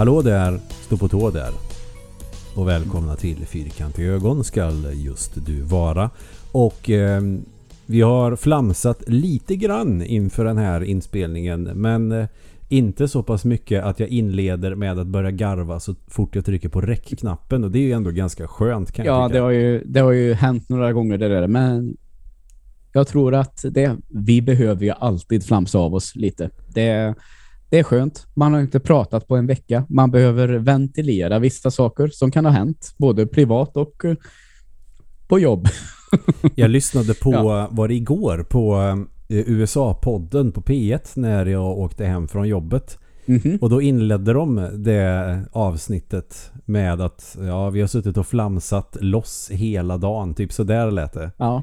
Hallå där, stå på tå där. Och välkomna till Fyrkantiga ögon skall just du vara. Och eh, vi har flamsat lite grann inför den här inspelningen. Men eh, inte så pass mycket att jag inleder med att börja garva så fort jag trycker på räckknappen. Och det är ju ändå ganska skönt kan Ja, jag tycka. det har, ju, det har ju hänt några gånger det där. Men jag tror att det, vi behöver ju alltid flamsa av oss lite. Det, det är skönt. Man har inte pratat på en vecka. Man behöver ventilera vissa saker som kan ha hänt. Både privat och eh, på jobb. Jag lyssnade på, Ja. var det igår, på eh, USA-podden på P1 när jag åkte hem från jobbet. Mhm. Och då inledde de det avsnittet med att ja, vi har suttit och flamsat loss hela dagen. Typ så där lät det. Ja.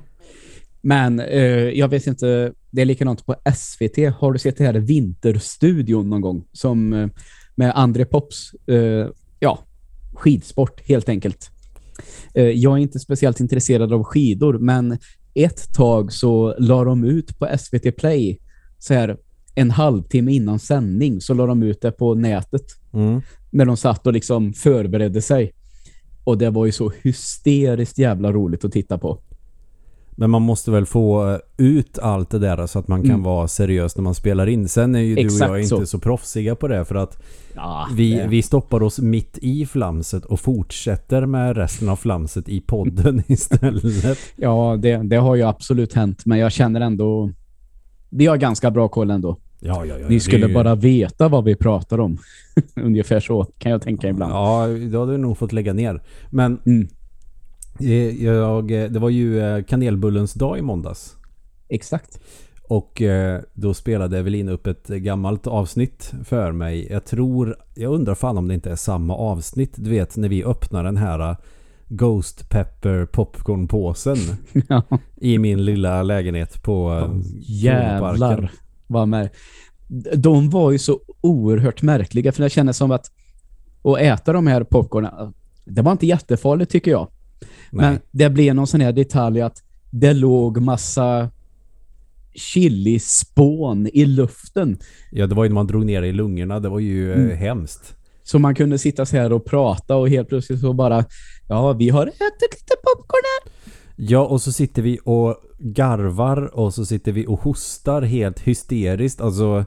Men eh, jag vet inte, det är likadant på SVT. Har du sett det här Vinterstudion någon gång? Som eh, med André Pops, eh, ja, skidsport helt enkelt. Eh, jag är inte speciellt intresserad av skidor, men ett tag så la de ut på SVT Play så här en halvtimme innan sändning så la de ut det på nätet Mm. när de satt och liksom förberedde sig. Och det var ju så hysteriskt jävla roligt att titta på. Men man måste väl få eh, ut allt det där så att man kan Mm. vara seriös när man spelar in. Sen är ju du och Exakt jag inte så. så proffsiga på det för att Ja, vi, det- vi stoppar oss mitt i flamset och fortsätter med resten av flamset i podden istället. Ja, det, det har ju absolut hänt, men jag känner ändå... Vi har ganska bra koll ändå. Ja, ja, ja. Ni skulle ju- bara veta vad vi pratar om. Ungefär så kan jag tänka ibland. Ja, då hade vi nog fått lägga ner. Men Mm, jag, eh, det var ju eh, kanelbullens dag i måndags. exakt. Och eh, då spelade Evelina upp ett gammalt avsnitt för mig. Jag tror, jag undrar fan om det inte är samma avsnitt. Du vet när vi öppnar den här eh, Ghost Pepper popcornpåsen Ja, i min lilla lägenhet på eh, jävlar. Vad med. De var ju så oerhört märkliga, för det kändes som att att äta de här popcornen, det var inte jättefarligt tycker jag. Nej. Men det blev någon sån här detalj att det låg massa chilispån i luften. Ja, det var ju när man drog ner i lungorna. Det var ju eh, Mm. hemskt. Så man kunde sitta så här och prata och helt plötsligt så bara Ja, vi har ätit lite popcorn här. Ja, och så sitter vi och garvar och så sitter vi och hostar helt hysteriskt. Alltså,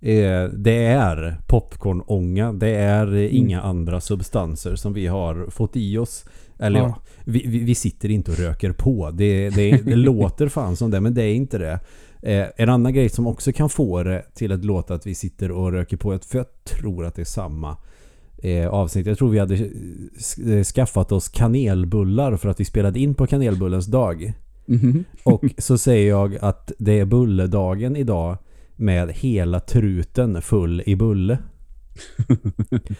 eh, det är popcornånga. Det är Mm. eh, inga andra substanser som vi har fått i oss. Eller ja, Ja. vi, vi, sitter inte och röker på. Det, det, det låter fan som det, men det är inte det. Eh, en annan grej som också kan få det till att låta att vi sitter och röker på, för jag tror att det är samma eh, avsnitt. Jag tror vi hade eh, skaffat oss kanelbullar för att vi spelade in på kanelbullens dag. Mhm. Och så säger jag att det är bulledagen idag med hela truten full i bulle.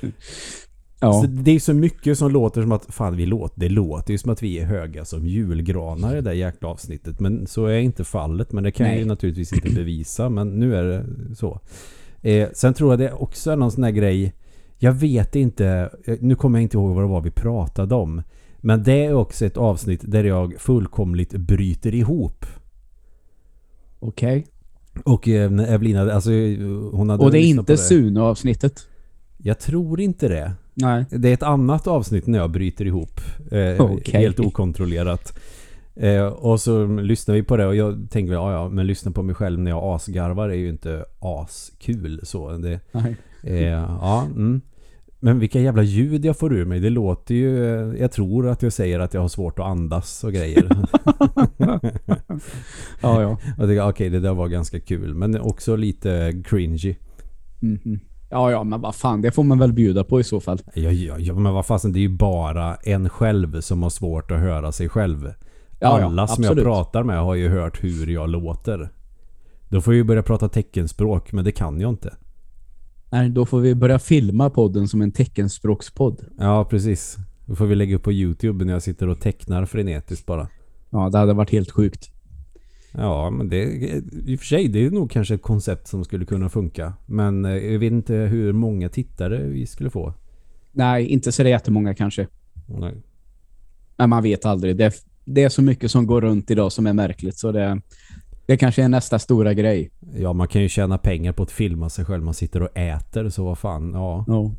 Ja. Det är så mycket som låter som att fan vi låter, det låter ju som att vi är höga som julgranar i det där jäkla avsnittet. Men så är inte fallet. Men det kan jag ju Nej. naturligtvis inte bevisa. Men nu är det så. Eh, sen tror jag det också är någon sån här grej. Jag vet inte. eh, Nu kommer jag inte ihåg vad det var vi pratade om. Men det är också ett avsnitt där jag fullkomligt bryter ihop. Okej. Och eh, Evelina, alltså hon hade Och det är inte Sune-avsnittet. Jag tror inte det. Nej. Det är ett annat avsnitt när jag bryter ihop. Eh, Okej. Helt okontrollerat. Eh, och så lyssnar vi på det och jag tänker ja ja men lyssna på mig själv när jag asgarvar är ju inte askul så. Det, eh, ja, mm. Men vilka jävla ljud jag får ur mig. Det låter ju... eh, Jag tror att jag säger att jag har svårt att andas och grejer. Ja, ja. okej det där var ganska kul. Men också lite cringy. Mhm. Ja, ja, men vad fan, det får man väl bjuda på i så fall. Ja, ja, ja men vad fasen, det är ju bara en själv som har svårt att höra sig själv. Ja, ja, Alla som jag absolut. pratar med har ju hört hur jag låter. Då får jag ju börja prata teckenspråk, men det kan jag inte. Nej, då får vi börja filma podden som en teckenspråkspodd. Ja, precis. Då får vi lägga upp på Youtube när jag sitter och tecknar frenetiskt bara. Ja, det hade varit helt sjukt. Ja, men det i och för sig, det är nog kanske ett koncept som skulle kunna funka. Men eh, jag vet inte hur många tittare vi skulle få. Nej, inte så det jättemånga kanske. Nej. Men man vet aldrig. Det det är så mycket som går runt idag som är märkligt. Så det, det kanske är nästa stora grej. Ja, man kan ju tjäna pengar på att filma sig själv. Man sitter och äter, så vad fan, ja. Ja.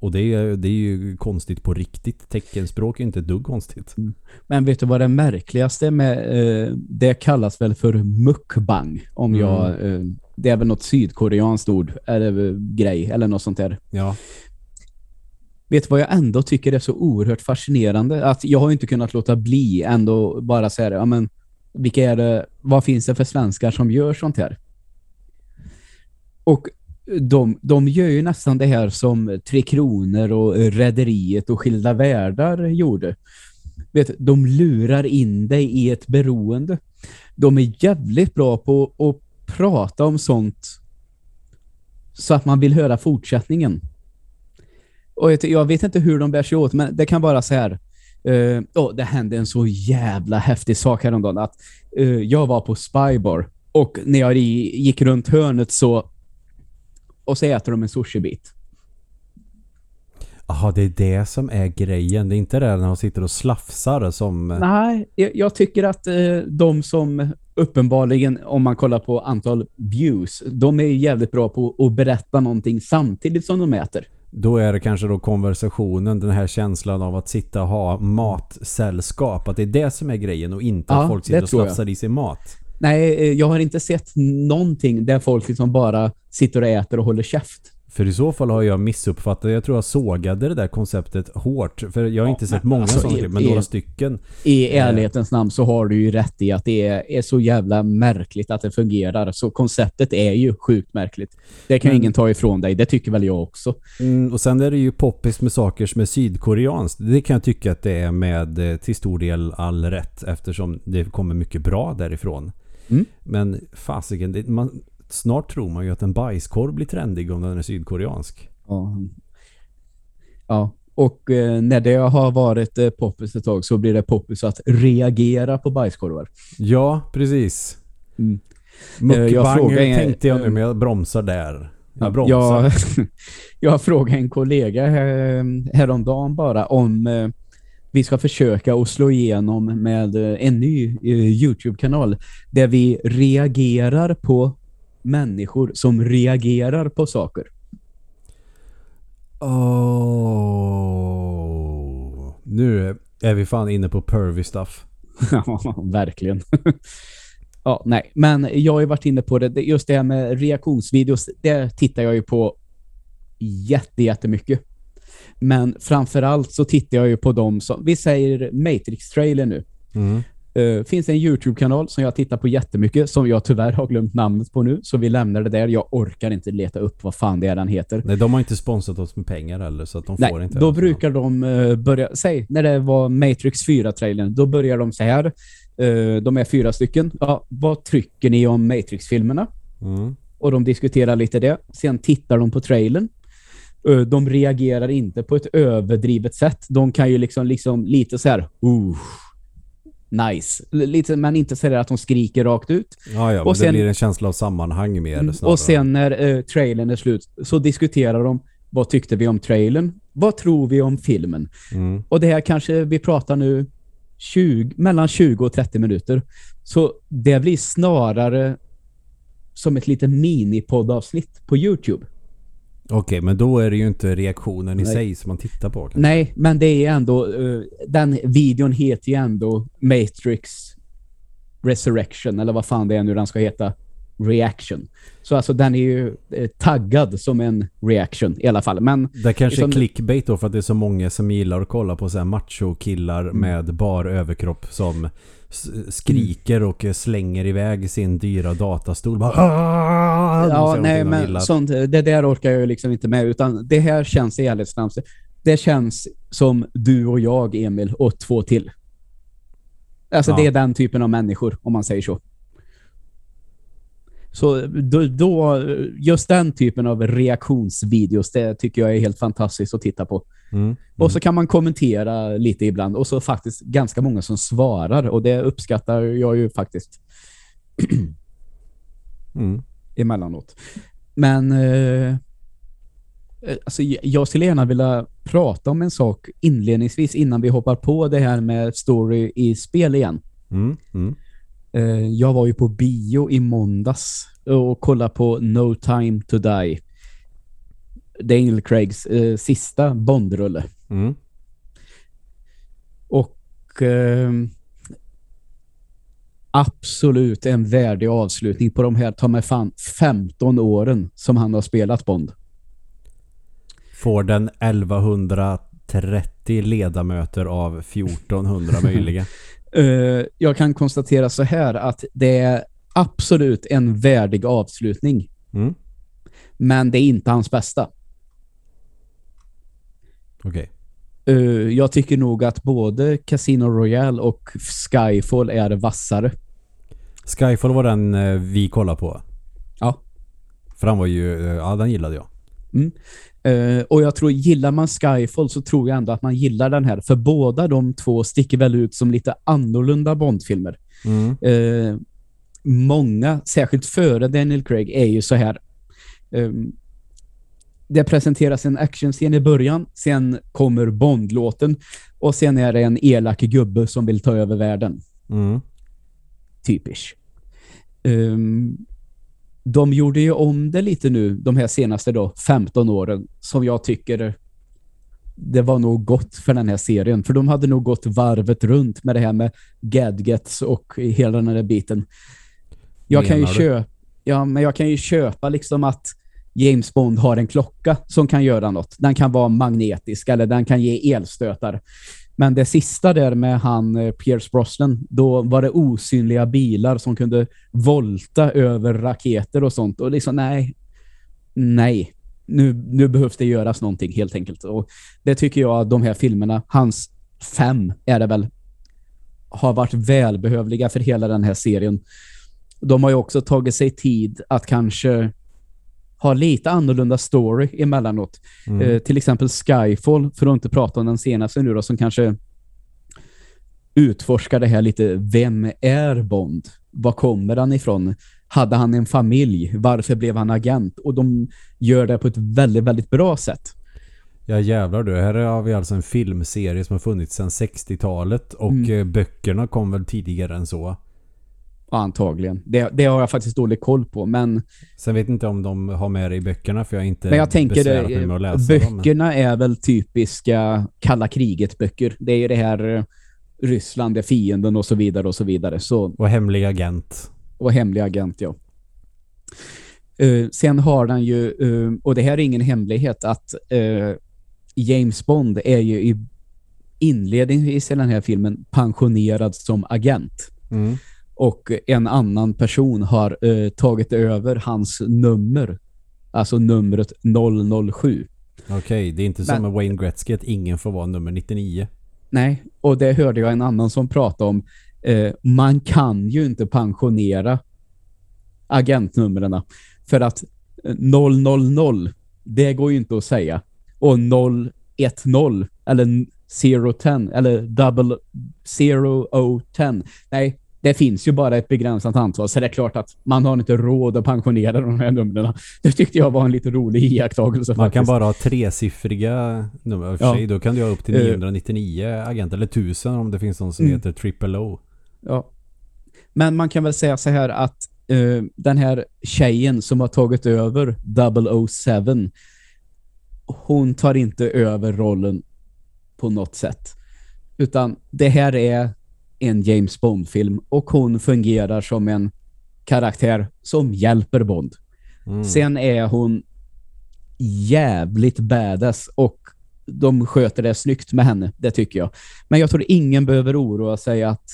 Och det är, det är ju konstigt på riktigt. Teckenspråk är inte ett dugg konstigt. Men vet du vad det märkligaste med eh, det kallas väl för mukbang om Mm. jag eh, det är väl något sydkoreanskt ord eller grej eller något sånt där. Ja. Vet du vad jag ändå tycker är så oerhört fascinerande? Att jag har ju inte kunnat låta bli ändå bara säga. Ja, men vilka är det, vad finns det för svenskar som gör sånt här? Och de, de gör ju nästan det här som Tre Kronor och Rederiet och Skilda Världar gjorde. Vet, de lurar in dig i ett beroende. De är jävligt bra på att prata om sånt så att man vill höra fortsättningen. Och jag, jag vet inte hur de bär sig åt, men det kan vara så här. Uh, oh, det hände en så jävla häftig sak häromdagen att uh, jag var på Spybar och när jag gick runt hörnet så och så äter de en sushibit. Jaha, det är det som är grejen. Det är inte det när de sitter och slafsar som... Nej, jag, jag tycker att eh, de som uppenbarligen, om man kollar på antal views, de är jävligt bra på att berätta någonting samtidigt som de äter. Då är det kanske då konversationen, den här känslan av att sitta och ha matsällskap. Att det är det som är grejen och inte Ja, att folk sitter och slafsar i sig mat. Nej, eh, jag har inte sett någonting där folk liksom bara sitter och äter och håller käft. För i så fall har jag missuppfattat. Jag tror jag sågade det där konceptet hårt. För jag har Ja, inte sett många alltså, sådana klipp, men i- några stycken. I Eh. ärlighetens namn så har du ju rätt i att det är, är så jävla märkligt att det fungerar. Så konceptet är ju sjukt märkligt. Det kan Men- ingen ta ifrån dig. Det tycker väl jag också. Mm, och sen är det ju poppis med saker som är sydkoreanskt. Det kan jag tycka att det är med eh, till stor del all rätt eftersom det kommer mycket bra därifrån. Mm. Men fasiken, man, snart tror man ju att en bajskorv blir trendig om den är sydkoreansk. Ja. ja. Och eh, när det har varit eh, poppis ett tag så blir det poppis att reagera på bajskorvar. Ja, precis. Mm. Eh, jag Mukbang tänkte jag nu, men jag bromsar där. Jag bromsar. Jag, jag frågade en kollega här, häromdagen bara om eh, vi ska försöka att slå igenom med en ny eh, YouTube-kanal där vi reagerar på människor som reagerar på saker. Oh. Nu är vi fan inne på pervy stuff. Ja, verkligen. ja, nej. Men jag har ju varit inne på det. Just det här med reaktionsvideos, det tittar jag ju på jätte, jättemycket. Men framförallt så tittar jag ju på dem som, vi säger Matrix-trailer nu. Mm. Uh, finns en YouTube-kanal som jag tittar på jättemycket, som jag tyvärr har glömt namnet på nu, så vi lämnar det där. Jag orkar inte leta upp vad fan det är den heter. Nej, de har inte sponsrat oss med pengar heller så att de får Nej, inte. då brukar de eh, börja, säg när det var Matrix 4-trailern, då börjar de så här. eh, de är fyra stycken. Ja, vad tycker ni om Matrix-filmerna? Mm. Och de diskuterar lite det. Sen tittar de på trailern. De reagerar inte på ett överdrivet sätt. De kan ju liksom, liksom lite så här, uh, nice. Lite, men inte så där att de skriker rakt ut. Ja, ja, Och men sen- det blir en känsla av sammanhang mer snarare. Mm, Och sen när eh, trailern är slut så diskuterar de vad tyckte vi om trailern? Vad tror vi om filmen? Mm. Och det här kanske vi pratar nu 20, mellan 20 och 30 minuter. Så det blir snarare som ett litet minipoddavsnitt på YouTube. Okej, men då är det ju inte reaktionen i Nej. sig som man tittar på. kanske. Nej, men det är ändå eh, den videon heter ju ändå Matrix Resurrection eller vad fan det är nu den ska heta. Reaction. Så alltså den är ju eh, taggad som en reaction i alla fall. Men Det kanske är Liksom- clickbait då för att det är så många som gillar att kolla på så här macho-killar Mm. med bar överkropp som skriker och slänger iväg sin dyra datastol. Bara, "Ah!" Ja, nej, men sånt, det där orkar jag liksom inte med. Utan det här känns i ärlighetsnamn. Det känns som du och jag, Emil, och två till. Alltså Ja. det är den typen av människor, om man säger så. Så då, då, just den typen av reaktionsvideos, det tycker jag är helt fantastiskt att titta på. Mm. Mm. Och så kan man kommentera lite ibland. Och så faktiskt ganska många som svarar. Och det uppskattar jag ju faktiskt. Mm. emellanåt. Men eh, alltså, jag- jag skulle gärna vilja prata om en sak inledningsvis innan vi hoppar på det här med story i spel igen. Mm. Mm. Eh, jag var ju på bio i måndags och kollade på No Time To Die. Daniel Craigs eh, sista Bondrulle. Mm. Och eh, absolut en värdig avslutning på de här, ta mig fan, 15 åren som han har spelat Bond. Får den 1130 ledamöter av 1400 möjliga. Eh, jag kan konstatera så här att det är absolut en värdig avslutning. Mm. Men det är inte hans bästa. Okej. Eh, jag tycker nog att både Casino Royale och Skyfall är vassare. Skyfall var den eh, vi kollade på. Ja. För han var ju, eh, ja den gillade jag. Eh, och jag tror, gillar man Skyfall så tror jag ändå att man gillar den här. För båda de två sticker väl ut som lite annorlunda Bondfilmer. Mm. Många, särskilt före Daniel Craig, är ju så här. ehm, det presenteras en actionscen i början, sen kommer Bondlåten och sen är det en elak gubbe som vill ta över världen. Mm. Typisch. Ehm, de gjorde ju om det lite nu, de här senaste då, 15 åren, som jag tycker det var nog gott för den här serien. För de hade nog gått varvet runt med det här med gadgets och hela den här biten. Jag kan ju köpa ja, men jag kan ju köpa liksom att James Bond har en klocka som kan göra något. Den kan vara magnetisk eller den kan ge elstötar. Men det sista där med han eh, Pierce Brosnan, då var det osynliga bilar som kunde volta över raketer och sånt. Och liksom, nej, nej. Nu, nu behövs det göras någonting helt enkelt. Och det tycker jag att de här filmerna, hans fem är det väl, har varit välbehövliga för hela den här serien. De har ju också tagit sig tid att kanske ha lite annorlunda story emellanåt. Mm. Eh, till exempel Skyfall, för att inte prata om den senaste nu då, som kanske utforskar det här lite. Vem är Bond? Var kommer han ifrån? Hade han en familj? Varför blev han agent? Och de gör det på ett väldigt, väldigt bra sätt. Ja jävlar du, här har vi alltså en filmserie som har funnits sedan 60-talet och Mm. eh, böckerna kom väl tidigare än så. Ja, antagligen. Det, det har jag faktiskt dålig koll på, men, Sen vet inte om de har med det i böckerna för jag har inte men jag tänker det, med att läsa dem. men- böckerna är väl typiska kalla kriget-böcker. Det är ju det här eh, Ryssland är fienden och så vidare och så vidare. Så Och hemlig agent. och hemlig agent, ja. Eh, sen har den ju, eh, och det här är ingen hemlighet, att eh, James Bond är ju i inledningsvis i den här filmen pensionerad som agent. Mm. Och en annan person har eh, tagit över hans nummer. Alltså numret 007. Okej, det är inte som med Wayne Gretzky att ingen får vara nummer 99. Nej, och det hörde jag en annan som pratade om. Eh, man kan ju inte pensionera agentnumren för att eh, 000, det går ju inte att säga. Och 010 eller 010 eller double 0010. Nej, det finns ju bara ett begränsat antal så det är klart att man har inte råd att pensionera de här numren. Det tyckte jag var en lite rolig iakttagelse Man kan faktiskt. bara ha tresiffriga nummer. Ja. sig, då kan du ha upp till Eh. 999 agenter eller 1000 om det finns någon som Mm. heter triple O. Ja. Men man kan väl säga så här att eh, den här tjejen som har tagit över 007 hon tar inte över rollen på något sätt. Utan det här är en James Bond-film och hon fungerar som en karaktär som hjälper Bond. Mm. Sen är hon jävligt badass och de sköter det snyggt med henne, det tycker jag. Men jag tror ingen behöver oroa sig att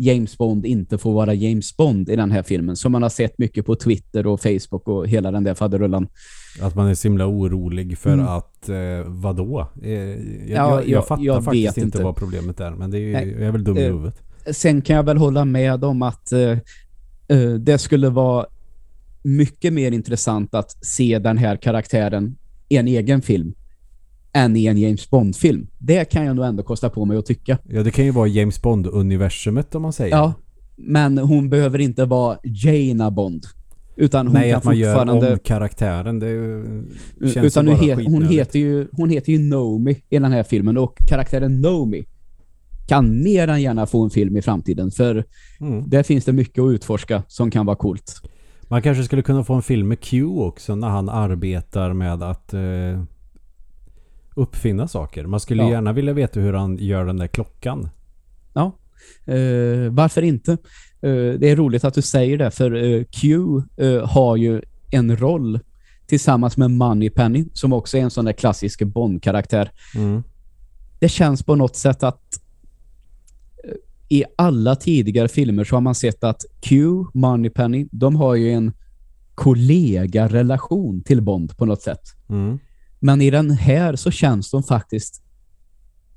James Bond inte får vara James Bond i den här filmen, som man har sett mycket på Twitter och Facebook och hela den där faderullan. Att man är så himla orolig för Mm. att, eh, vadå? Eh, jag, Ja, jag, jag fattar jag faktiskt inte vad problemet är. Men det är, ju- jag är väl dum i Eh, huvudet. Sen kan jag väl hålla med om att eh, eh, det skulle vara mycket mer intressant att se den här karaktären i en egen film än i en James Bond-film. Det kan jag nog ändå kosta på mig att tycka. Ja, det kan ju vara James Bond-universumet om man säger. Ja, men hon behöver inte vara Jaina Bond. Utan hon Nej, kan att man gör fortfarande... om karaktären. Det känns utan bara he, hon, heter ju, hon heter ju Nomi i den här filmen och karaktären Nomi kan mer än gärna få en film i framtiden för Mm. där finns det mycket att utforska som kan vara coolt. Man kanske skulle kunna få en film med Q också när han arbetar med att eh, uppfinna saker. Man skulle Ja. gärna vilja veta hur han gör den där klockan. Ja, eh, varför inte? Eh, det är roligt att du säger det, för eh, Q eh, har ju en roll tillsammans med Moneypenny, som också är en sån där klassisk Bond-karaktär. Mm. Det känns på något sätt att eh, i alla tidigare filmer så har man sett att Q, Moneypenny, de har ju en kollega-relation till Bond på något sätt. Mm. Men i den här så känns de faktiskt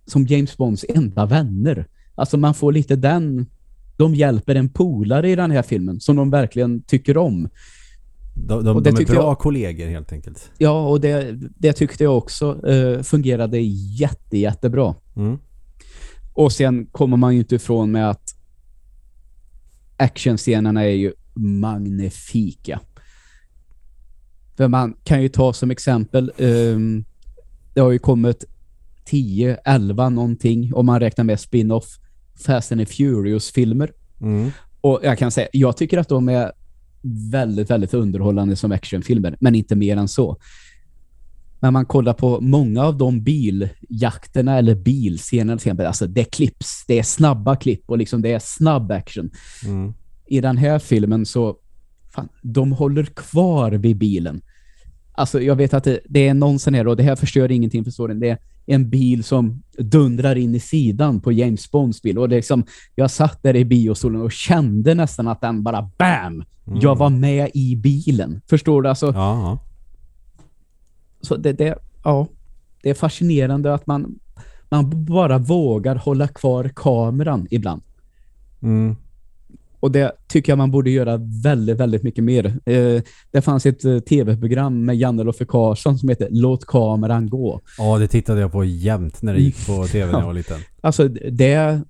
som James Bonds enda vänner. Alltså man får lite den... De hjälper en polare i den här filmen som de verkligen tycker om. De, de, de är bra jag- kollegor helt enkelt. Ja, och det, det tyckte jag också eh, fungerade jätte, jättebra. Mm. Och sen kommer man ju inte ifrån med att actionscenerna är ju magnifika. För man kan ju ta som exempel, ehm, det har ju kommit 10, 11 någonting om man räknar med spin-off Fast and Furious-filmer. Mm. Och jag kan säga, jag tycker att de är väldigt, väldigt underhållande som actionfilmer, men inte mer än så. Men man kollar på många av de biljakterna eller bilscenerna till exempel, alltså det klipps, det är snabba klipp och liksom det är snabb action. Mm. I den här filmen så, fan, de håller kvar vid bilen. Alltså jag vet att det, det är någon sån här, och det här förstör ingenting för storyn, det är en bil som dundrar in i sidan på James Bonds bil. Och det är liksom, jag satt där i biostolen och kände nästan att den bara BAM! Jag var med i bilen. Förstår du? Alltså, Ja, ja. så det, det, ja, det är fascinerande att man, man bara vågar hålla kvar kameran ibland. Mm. Och det tycker jag man borde göra väldigt, väldigt mycket mer. Eh, det fanns ett eh, tv-program med Janne Loffe Karlsson som heter Låt kameran gå. ja, det tittade jag på jämt när det gick på tv när jag var liten. Alltså det,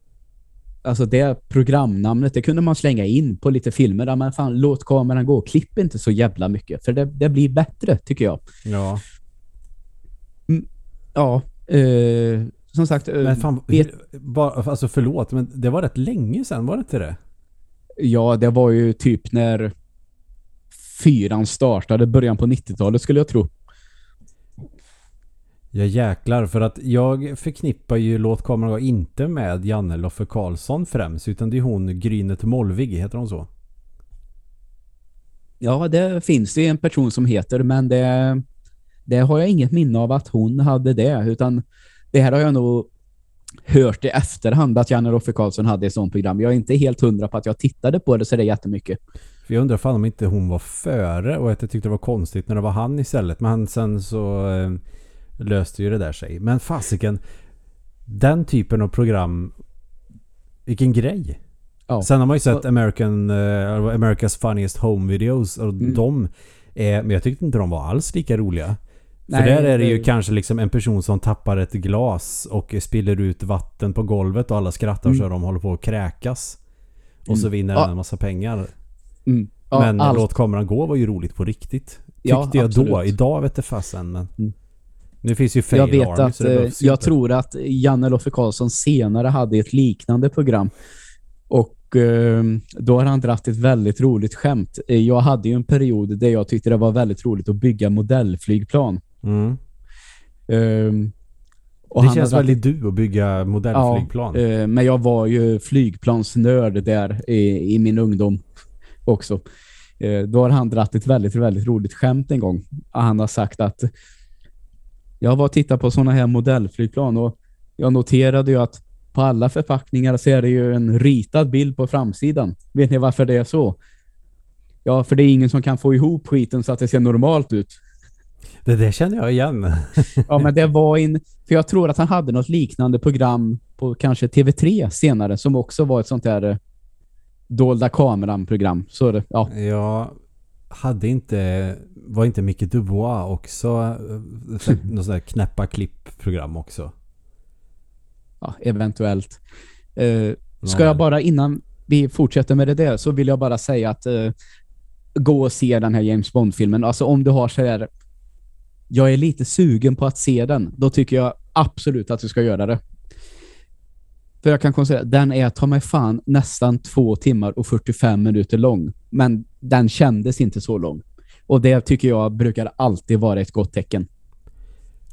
alltså det programnamnet, det kunde man slänga in på lite filmer. Där man fan, låt kameran gå. Klipp inte så jävla mycket. För det, det blir bättre, tycker jag. Ja. Ja, eh, som sagt. eh, Men fan, vet- bara, alltså förlåt, men det var rätt länge sedan, var det inte det? Ja, det var ju typ när fyran startade, början på 90-talet skulle jag tro. Jag jäklar, för att jag förknippar ju Låt kameran gå inte med Janne Loffe Karlsson främst, utan det är hon Grynet Molvig, heter hon så? Ja, det finns det en person som heter, men det, det har jag inget minne av att hon hade det, utan det här har jag nog hört i efterhand att Janne Roffe Karlsson hade ett sånt program. Jag är inte helt hundra på att jag tittade på det så det är jättemycket. För jag undrar fan om inte hon var före och att jag tyckte det var konstigt när det var han istället. Men sen så eh, löste ju det där sig. Men fasiken, den typen av program, vilken grej. Ja. Sen har man ju sett American, eh, America's Funniest Home Videos och Mm. de är, men jag tyckte inte de var alls lika roliga. För Nej, där är det ju kanske liksom en person som tappar ett glas och spiller ut vatten på golvet och alla skrattar Mm. så de håller på att kräkas. Och Mm. så vinner Ja. den en massa pengar. Mm. Ja, men allt- Låt kameran gå var ju roligt på riktigt. Tyckte Ja, jag då. Idag vet det fasen men... Mm. Nu finns ju Jag Fail vet Army att eh, jag inte. tror att Janne Loffe Karlsson senare hade ett liknande program. Och eh, då har han dratt ett väldigt roligt skämt. Eh, Jag hade ju en period där jag tyckte det var väldigt roligt att bygga modellflygplan. Mm. Och Det känns väldigt du att bygga modellflygplan. eh, men jag var ju flygplansnörd där i, i min ungdom också. Eh, då har han dratt ett väldigt, väldigt roligt skämt en gång. Han har sagt att jag var och tittade på sådana här modellflygplan och jag noterade ju att på alla förpackningar så är det ju en ritad bild på framsidan. Vet ni varför det är så? Ja, för det är ingen som kan få ihop skiten så att det ser normalt ut. Det där känner jag igen. Ja, men det var en... För jag tror att han hade något liknande program på kanske TV3 senare som också var ett sånt där eh, dolda kameran-program. Så det, ja. Jag hade inte... Var inte Micke Dubois också eh, så- något sånt där knäppa klipp-program också? ja, eventuellt. Eh, ska Ja. jag bara innan vi fortsätter med det där så vill jag bara säga att eh, gå och se den här James Bond-filmen. Alltså om du har så här jag är lite sugen på att se den, då tycker jag absolut att du ska göra det. För jag kan konstatera, den är ta mig fan nästan två timmar och 45 minuter lång. Men den kändes inte så lång. Och det tycker jag brukar alltid vara ett gott tecken.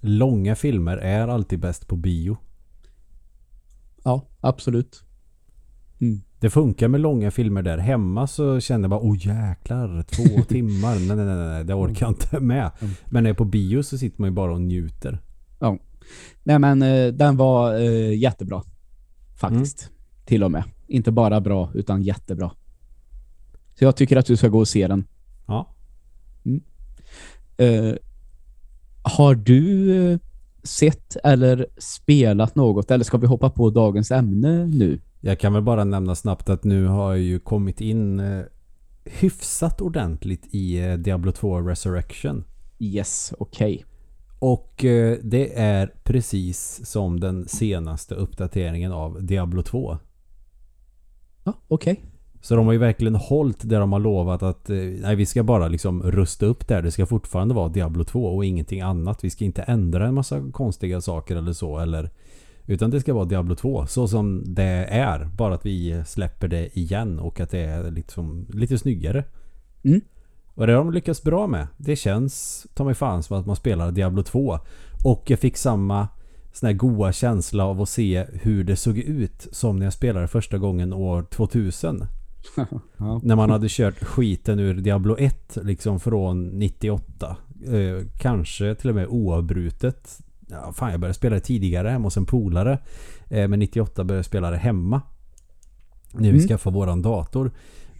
Långa filmer är alltid bäst på bio. Ja, absolut. Mm. Det funkar med långa filmer där. Hemma så känner jag bara, åh jäklar, två timmar. Nej, nej, nej, nej, det orkar jag inte med. Mm. Men när jag är på bio så sitter man ju bara och njuter. Ja. Nej men eh, den var eh, jättebra. Faktiskt. Till och med. Inte bara bra utan jättebra. Så jag tycker att du ska gå och se den. Ja. Eh, har du sett eller spelat något? Eller ska vi hoppa på dagens ämne nu? Jag kan väl bara nämna snabbt att nu har jag ju kommit in eh, hyfsat ordentligt i eh, Diablo 2 Resurrection. Yes, okej. Och eh, det är precis som den senaste uppdateringen av Diablo 2. Ja, okej. Så de har ju verkligen hållit det de har lovat att nej, vi ska bara liksom rusta upp där. Det ska fortfarande vara Diablo 2 och ingenting annat. Vi ska inte ändra en massa konstiga saker eller så. Eller, utan det ska vara Diablo 2 så som det är. Bara att vi släpper det igen och att det är liksom, lite snyggare. Mm. Och det har de lyckats bra med. Det känns, ta mig fan, som att man spelar Diablo 2. Och jag fick samma sån här goa känsla av att se hur det såg ut som när jag spelade första gången år 2000. ja. När man hade kört skiten ur Diablo 1 liksom från 98. Eh, kanske till och med oavbrutet. Ja, fan, jag började spela det tidigare hemma hos en polare. Eh, men 98 började jag spela det hemma. När vi Mm. skaffade våran dator.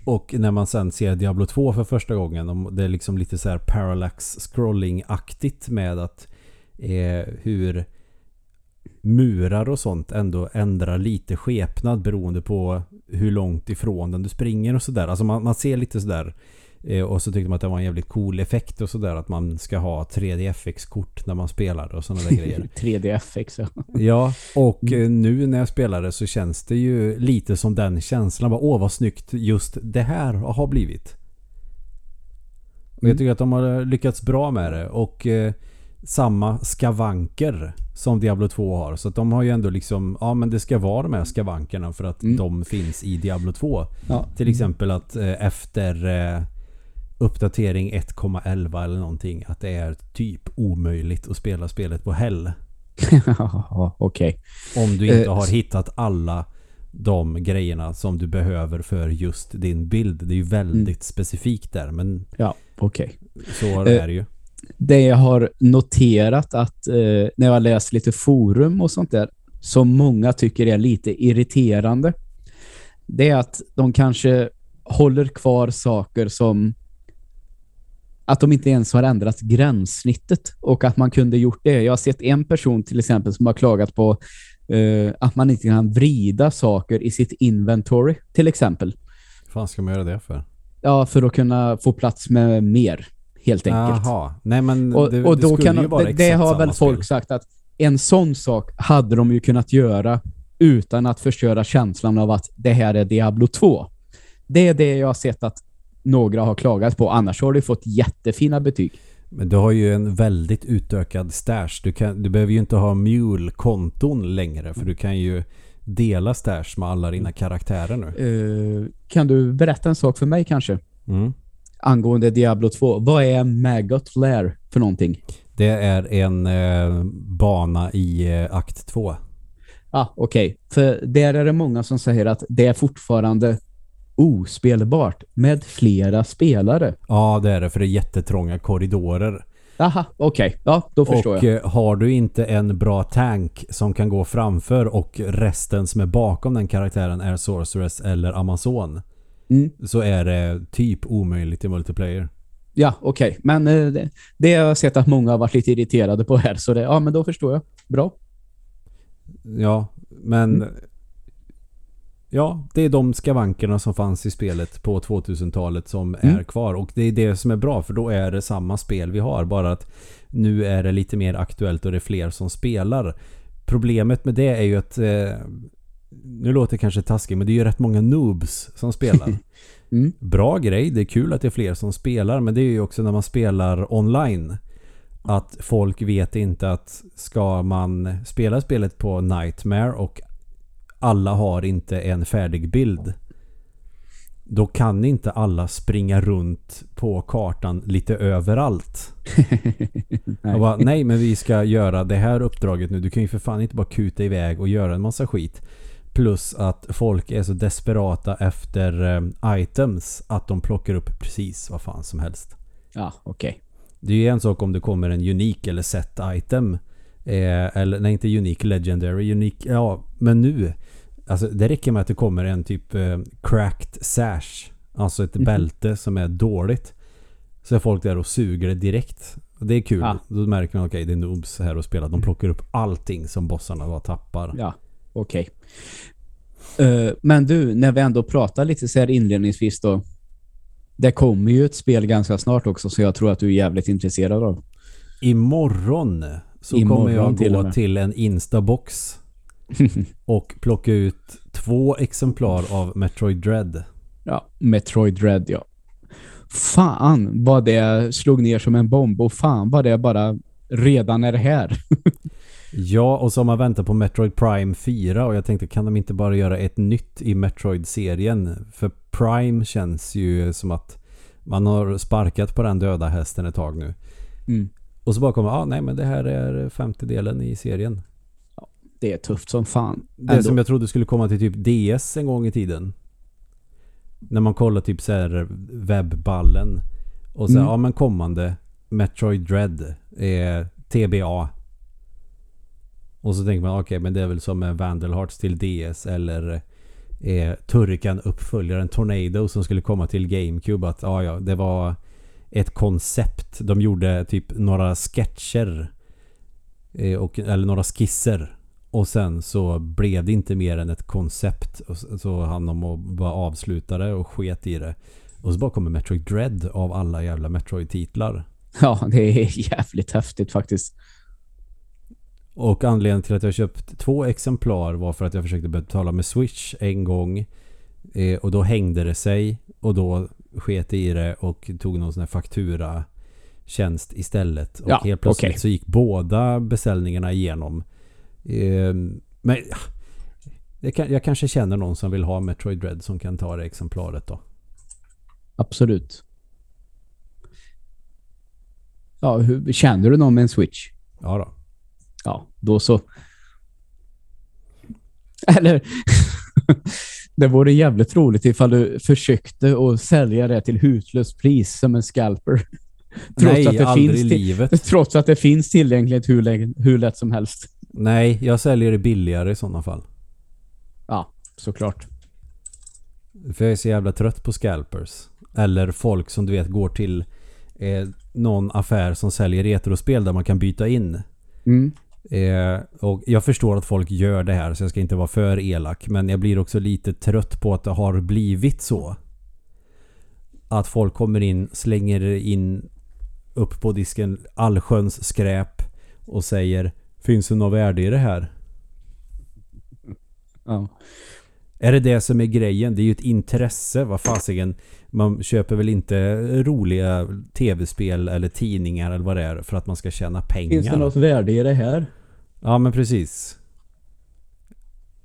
Och när man sen ser Diablo 2 för första gången. Det är liksom lite så här parallax scrolling-aktigt med att eh, hur murar och sånt ändå ändrar lite skepnad beroende på hur långt ifrån den du springer och sådär. Alltså man, man ser lite sådär och så tyckte man att det var en jävligt cool effekt och sådär att man ska ha 3DFX-kort när man spelar och sådana där grejer. 3DFX, ja. Ja, och eh, nu när jag spelar det så känns det ju lite som den känslan. Bara, Åh vad snyggt just det här har blivit. Och jag Mm. tycker att de har lyckats bra med det. Och eh, samma skavanker som Diablo 2 har. Så de har ju ändå liksom, ja men det ska vara de här skavankerna för att Mm. de finns i Diablo 2. ja. Till exempel att eh, efter eh, uppdatering 1,11 eller någonting att det är typ omöjligt att spela spelet på hell. Ja, okej. Om du inte Eh, har hittat alla de grejerna som du behöver för just din bild. Det är ju väldigt Mm. specifikt där men Ja, okej. så är Eh, det ju. Det jag har noterat att eh, när jag läst lite forum och sånt där som många tycker är lite irriterande det är att de kanske håller kvar saker som att de inte ens har ändrat gränssnittet och att man kunde gjort det. Jag har sett en person till exempel som har klagat på eh, att man inte kan vrida saker i sitt inventory till exempel. Hur fan ska man göra det för? Ja, för att kunna få plats med mer helt enkelt. Jaha. Nej men Och, det, och det då skulle kan ju vara det, det har väl folk spel. sagt att en sån sak hade de ju kunnat göra utan att förstöra känslan av att det här är Diablo 2. Det är det jag har sett att några har klagat på. Annars har du fått jättefina betyg. Men du har ju en väldigt utökad stash. Du, kan, du behöver ju inte ha mule-konton längre för du kan ju dela stash med alla dina karaktärer nu. Eh, kan du berätta en sak för mig kanske? Mm. Angående Diablo 2. Vad är Maggot Lair för någonting? Det är en eh, bana i eh, akt 2. Ah, okej. För där är det många som säger att det är fortfarande ospelbart med flera spelare. Ja det är det för det är jättetrånga korridorer. Aha, okej. Ja, då förstår och jag. eh, har du inte en bra tank som kan gå framför och resten som är bakom den karaktären är Sorceress eller Amazon Mm. så är det typ omöjligt i multiplayer. Ja, okej. Men eh, det, det har jag sett att många har varit lite irriterade på här. Så det, ja, men då förstår jag. Bra. Ja, men Mm. Ja, det är de skavankerna som fanns i spelet på 2000-talet som Mm. är kvar och det är det som är bra för då är det samma spel vi har bara att nu är det lite mer aktuellt och det är fler som spelar. Problemet med det är ju att eh, nu låter det kanske taskigt men det är ju rätt många noobs som spelar. Mm. Bra grej, det är kul att det är fler som spelar men det är ju också när man spelar online att folk vet inte att ska man spela spelet på Nightmare och alla har inte en färdig bild. Då kan inte alla springa runt på kartan lite överallt. Nej. Bara, nej men vi ska göra det här uppdraget nu. Du kan ju för fan inte bara kuta iväg och göra en massa skit. Plus att folk är så desperata efter eh, items att de plockar upp precis vad fan som helst. Ja, okej. Det är ju en sak om det kommer en unik eller set item. Eh, eller nej inte unik, legendary, unik. Ja, men nu. Alltså det räcker med att det kommer en typ eh, cracked sash. Alltså ett Mhm. bälte som är dåligt. Så är folk där och suger det direkt. Och det är kul. Ja. Då märker man okej det är noobs här och spelar. De plockar upp allting som bossarna bara tappar. Ja, okej. Eh, men du, när vi ändå pratar lite så här inledningsvis då. Det kommer ju ett spel ganska snart också så jag tror att du är jävligt intresserad av. Imorgon så Imorgon kommer jag gå till en instabox och plocka ut två exemplar av Metroid Dread. Ja, Metroid Dread, ja. Fan vad det slog ner som en bomb och fan vad det bara redan är här. Ja, och så har man väntat på Metroid Prime 4 och jag tänkte kan de inte bara göra ett nytt i Metroid-serien? För Prime känns ju som att man har sparkat på den döda hästen ett tag nu. Mm. Och så bara kommer, ah, nej men det här är femte delen i serien. Det är tufft som fan. Det Ändå. som jag trodde skulle komma till typ DS en gång i tiden. När man kollar typ så här webballen. Och så Mm. ja men kommande Metroid Dread är TBA. Och så tänker man okej men det är väl som Hearts till DS eller eh, Turrican uppföljaren Tornado som skulle komma till GameCube. Att ja ja det var ett koncept. De gjorde typ några sketcher. Eh, och, eller några skisser. Och sen så blev det inte mer än ett koncept. Och så- hann de och bara avsluta det och sket i det. Och så bara kommer Metroid Dread av alla jävla Metroid-titlar. Ja, det är jävligt häftigt faktiskt. Och anledningen till att jag köpt två exemplar var för att jag försökte betala med Switch en gång. Eh, och då hängde det sig. Och då sket i det och tog någon sån här faktura tjänst istället. Och Ja, helt plötsligt okej. så gick båda beställningarna igenom. Eh, men ja, jag, kan, jag kanske känner någon som vill ha Metroid Dread som kan ta det exemplaret då. Absolut. Ja, hur, känner du någon med en Switch? Ja då. Ja, då så. Eller det vore jävligt roligt ifall du försökte att sälja det till hutlöst pris som en scalper. Trots Nej, att det aldrig finns livet. Trots att det finns tillgängligt hur, hur lätt som helst. Nej, jag säljer det billigare i sådana fall. Ja, såklart. För jag är så jävla trött på scalpers. Eller folk som du vet går till eh, någon affär som säljer retrospel där man kan byta in. Mm. Eh, och jag förstår att folk gör det här så jag ska inte vara för elak. Men jag blir också lite trött på att det har blivit så. Att folk kommer in, slänger in upp på disken allsköns skräp och säger Finns det något värde i det här? Ja. Är det det som är grejen? Det är ju ett intresse. Vad fasiken. Man köper väl inte roliga tv-spel eller tidningar eller vad det är för att man ska tjäna pengar. Finns det något värde i det här? Ja men precis.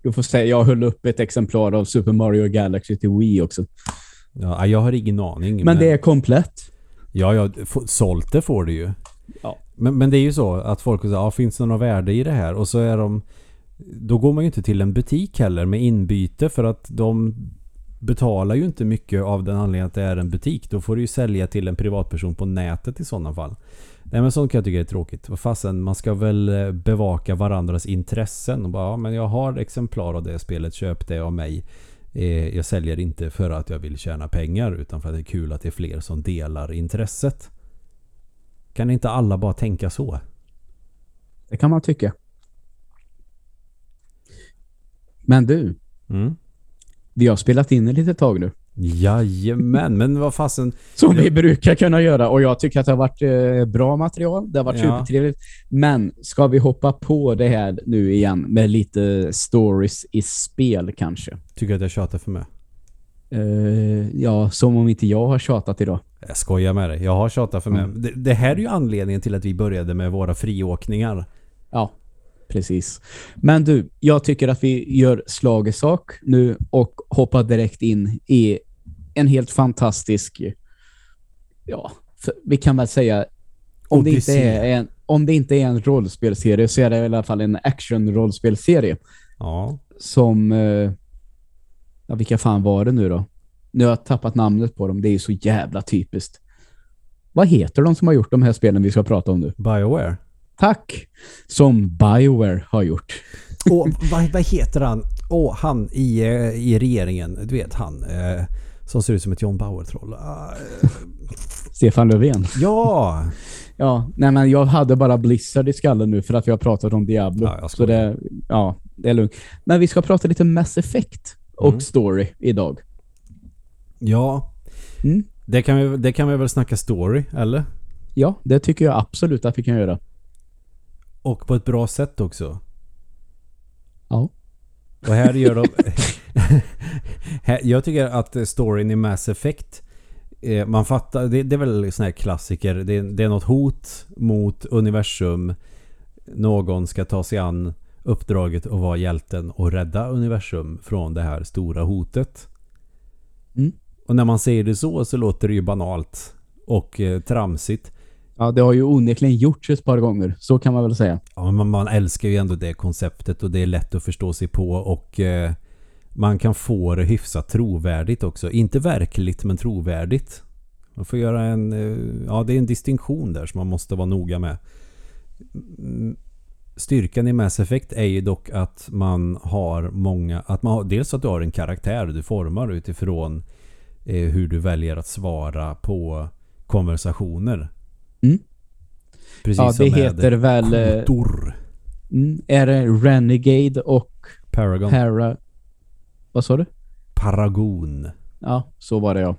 Du får säga, jag höll upp ett exemplar av Super Mario Galaxy till Wii också. Ja, jag har ingen aning. Men det är komplett. Ja, ja, sålt det får du ju. Ja. Men, men det är ju så att folk säger, ja finns det något värde i det här? Och så är de... Då går man ju inte till en butik heller med inbyte för att de betalar ju inte mycket av den anledningen att det är en butik. Då får du ju sälja till en privatperson på nätet i sådana fall. Nej men sånt kan jag tycka är tråkigt. Vad fasen, man ska väl eh, bevaka varandras intressen. Och bara, ja men jag har exemplar av det spelet, köp det av mig. Eh, jag säljer inte för att jag vill tjäna pengar utan för att det är kul att det är fler som delar intresset. Kan inte alla bara tänka så? Det kan man tycka. Men du, Mm. vi har spelat in ett litet tag nu. Jajamän, men vad fasen. Som vi brukar kunna göra. Och jag tycker att det har varit eh, bra material. Det har varit Ja. supertrevligt. Men ska vi hoppa på det här nu igen med lite stories i spel kanske? Tycker att jag tjatar för mig. Eh, ja, som om inte jag har tjatat idag. Jag skojar med dig. Jag har tjatat för mig. Mm. Det, det här är ju anledningen till att vi började med våra friåkningar. Ja, Precis. Men du, jag tycker att vi gör slag i sak nu och hoppar direkt in i en helt fantastisk ja, vi kan väl säga om det, inte är en, om det inte är en rollspelserie så är det i alla fall en action-rollspelserie. Ja. Som eh, ja, vilka fan var det nu då? Nu har jag tappat namnet på dem. Det är ju så jävla typiskt. Vad heter de som har gjort de här spelen vi ska prata om nu? Bioware. Tack. Som Bioware har gjort. Och vad, vad heter han? Åh, oh, han i, eh, i regeringen. Du vet han. Eh, som ser ut som ett John Bauer-troll. Uh, Stefan Löfven. Ja! ja, nej men jag hade bara Blizzard i skallen nu för att vi har pratat om Diablo. Ja, så det, ja, det är lugnt. Men vi ska prata lite Mass Effect och mm. story idag. Ja. Mm. Det, kan vi, det kan vi väl snacka story, eller? Ja, det tycker jag absolut att vi kan göra. Och på ett bra sätt också. Ja. Och här gör de... jag tycker att storyn i Mass Effect eh, man fattar, det, det är väl sån här klassiker. Det, det, är något hot mot universum. Någon ska ta sig an uppdraget att vara hjälten och rädda universum från det här stora hotet. Mm. Och när man säger det så så låter det ju banalt och eh, tramsigt. Ja, det har ju onekligen gjorts ett par gånger. Så kan man väl säga. Ja, men man älskar ju ändå det konceptet och det är lätt att förstå sig på och eh, man kan få det hyfsat trovärdigt också. Inte verkligt men trovärdigt. Man får göra en... Eh, ja, det är en distinktion där som man måste vara noga med. Mm, styrkan i Mass Effect är ju dock att man har många... Att man har, dels att du har en karaktär du formar utifrån eh, hur du väljer att svara på konversationer. Mm. Precis ja, det heter väl... Eh, kotor. Mm, är det Renegade och Paragon? Para, vad sa du? Paragon. Ja, så var det ja.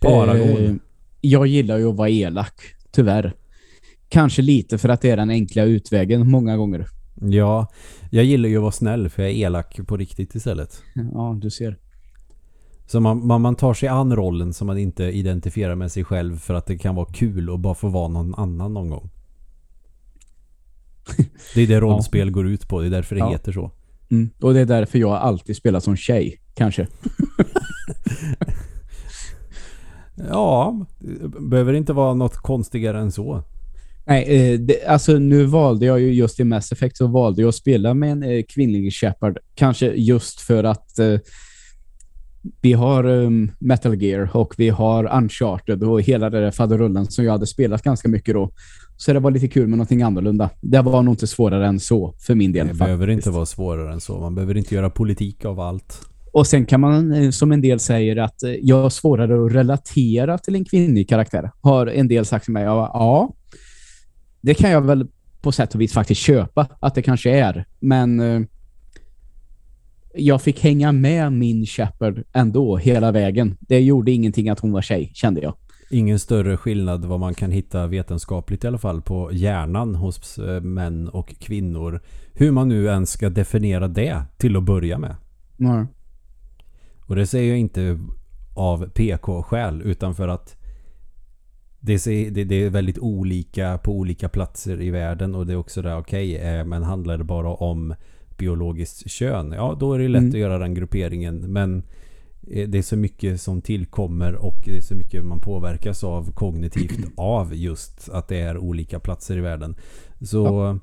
Paragon. Eh, jag gillar ju att vara elak, tyvärr. Kanske lite för att det är den enkla utvägen många gånger. Ja, jag gillar ju att vara snäll för jag är elak på riktigt istället. Ja, du ser. Så man, man, man tar sig an rollen som man inte identifierar med sig själv för att det kan vara kul att bara få vara någon annan någon gång. Det är det rollspel ja. går ut på. Det är därför det ja. heter så. Mm. Och det är därför jag alltid spelar som tjej, kanske. ja, behöver inte vara något konstigare än så. Nej, eh, det, alltså nu valde jag ju just i Mass Effect så valde jag att spela med en eh, kvinnlig Shepard. Kanske just för att eh, vi har um, Metal Gear och vi har Uncharted och hela den där faderullen som jag hade spelat ganska mycket då. Så det var lite kul med någonting annorlunda. Det var nog inte svårare än så för min del. Det behöver inte vara svårare än så. Man behöver inte göra politik av allt. Och sen kan man, eh, som en del säger, att eh, jag har svårare att relatera till en kvinnlig karaktär. Har en del sagt till mig, ja, ja det kan jag väl på sätt och vis faktiskt köpa att det kanske är. Men eh, jag fick hänga med min Shepard ändå hela vägen. Det gjorde ingenting att hon var tjej, kände jag. Ingen större skillnad vad man kan hitta vetenskapligt i alla fall på hjärnan hos eh, män och kvinnor. Hur man nu ens ska definiera det till att börja med. Mm. Och det säger jag inte av PK-skäl utan för att det är, det är väldigt olika på olika platser i världen och det är också det okej, okay, eh, men handlar det bara om biologiskt kön, ja då är det lätt mm. att göra den grupperingen. Men eh, det är så mycket som tillkommer och det är så mycket man påverkas av kognitivt av just att det är olika platser i världen. Så ja,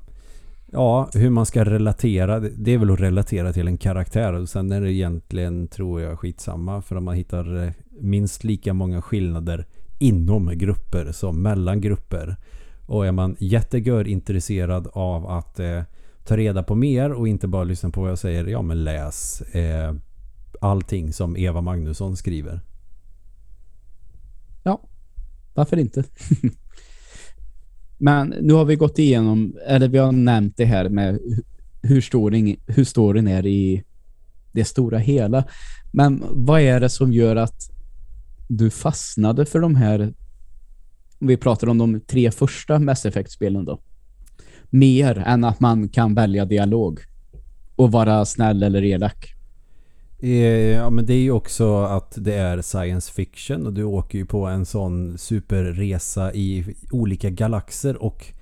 ja hur man ska relatera, det är väl att relatera till en karaktär och sen är det egentligen, tror jag, skitsamma för att man hittar eh, minst lika många skillnader inom grupper som mellan grupper. Och är man jättegör intresserad av att eh, ta reda på mer och inte bara lyssna på vad jag säger. Ja, men läs eh, allting som Eva Magnusson skriver. Ja, varför inte? men nu har vi gått igenom, eller vi har nämnt det här med hur storyn, hur storyn är i det stora hela. Men vad är det som gör att du fastnade för de här om vi pratar om de tre första Mass Effect-spelen då? Mer än att man kan välja dialog och vara snäll eller elak. Eh, ja men det är ju också att det är science fiction och du åker ju på en sån superresa i olika galaxer och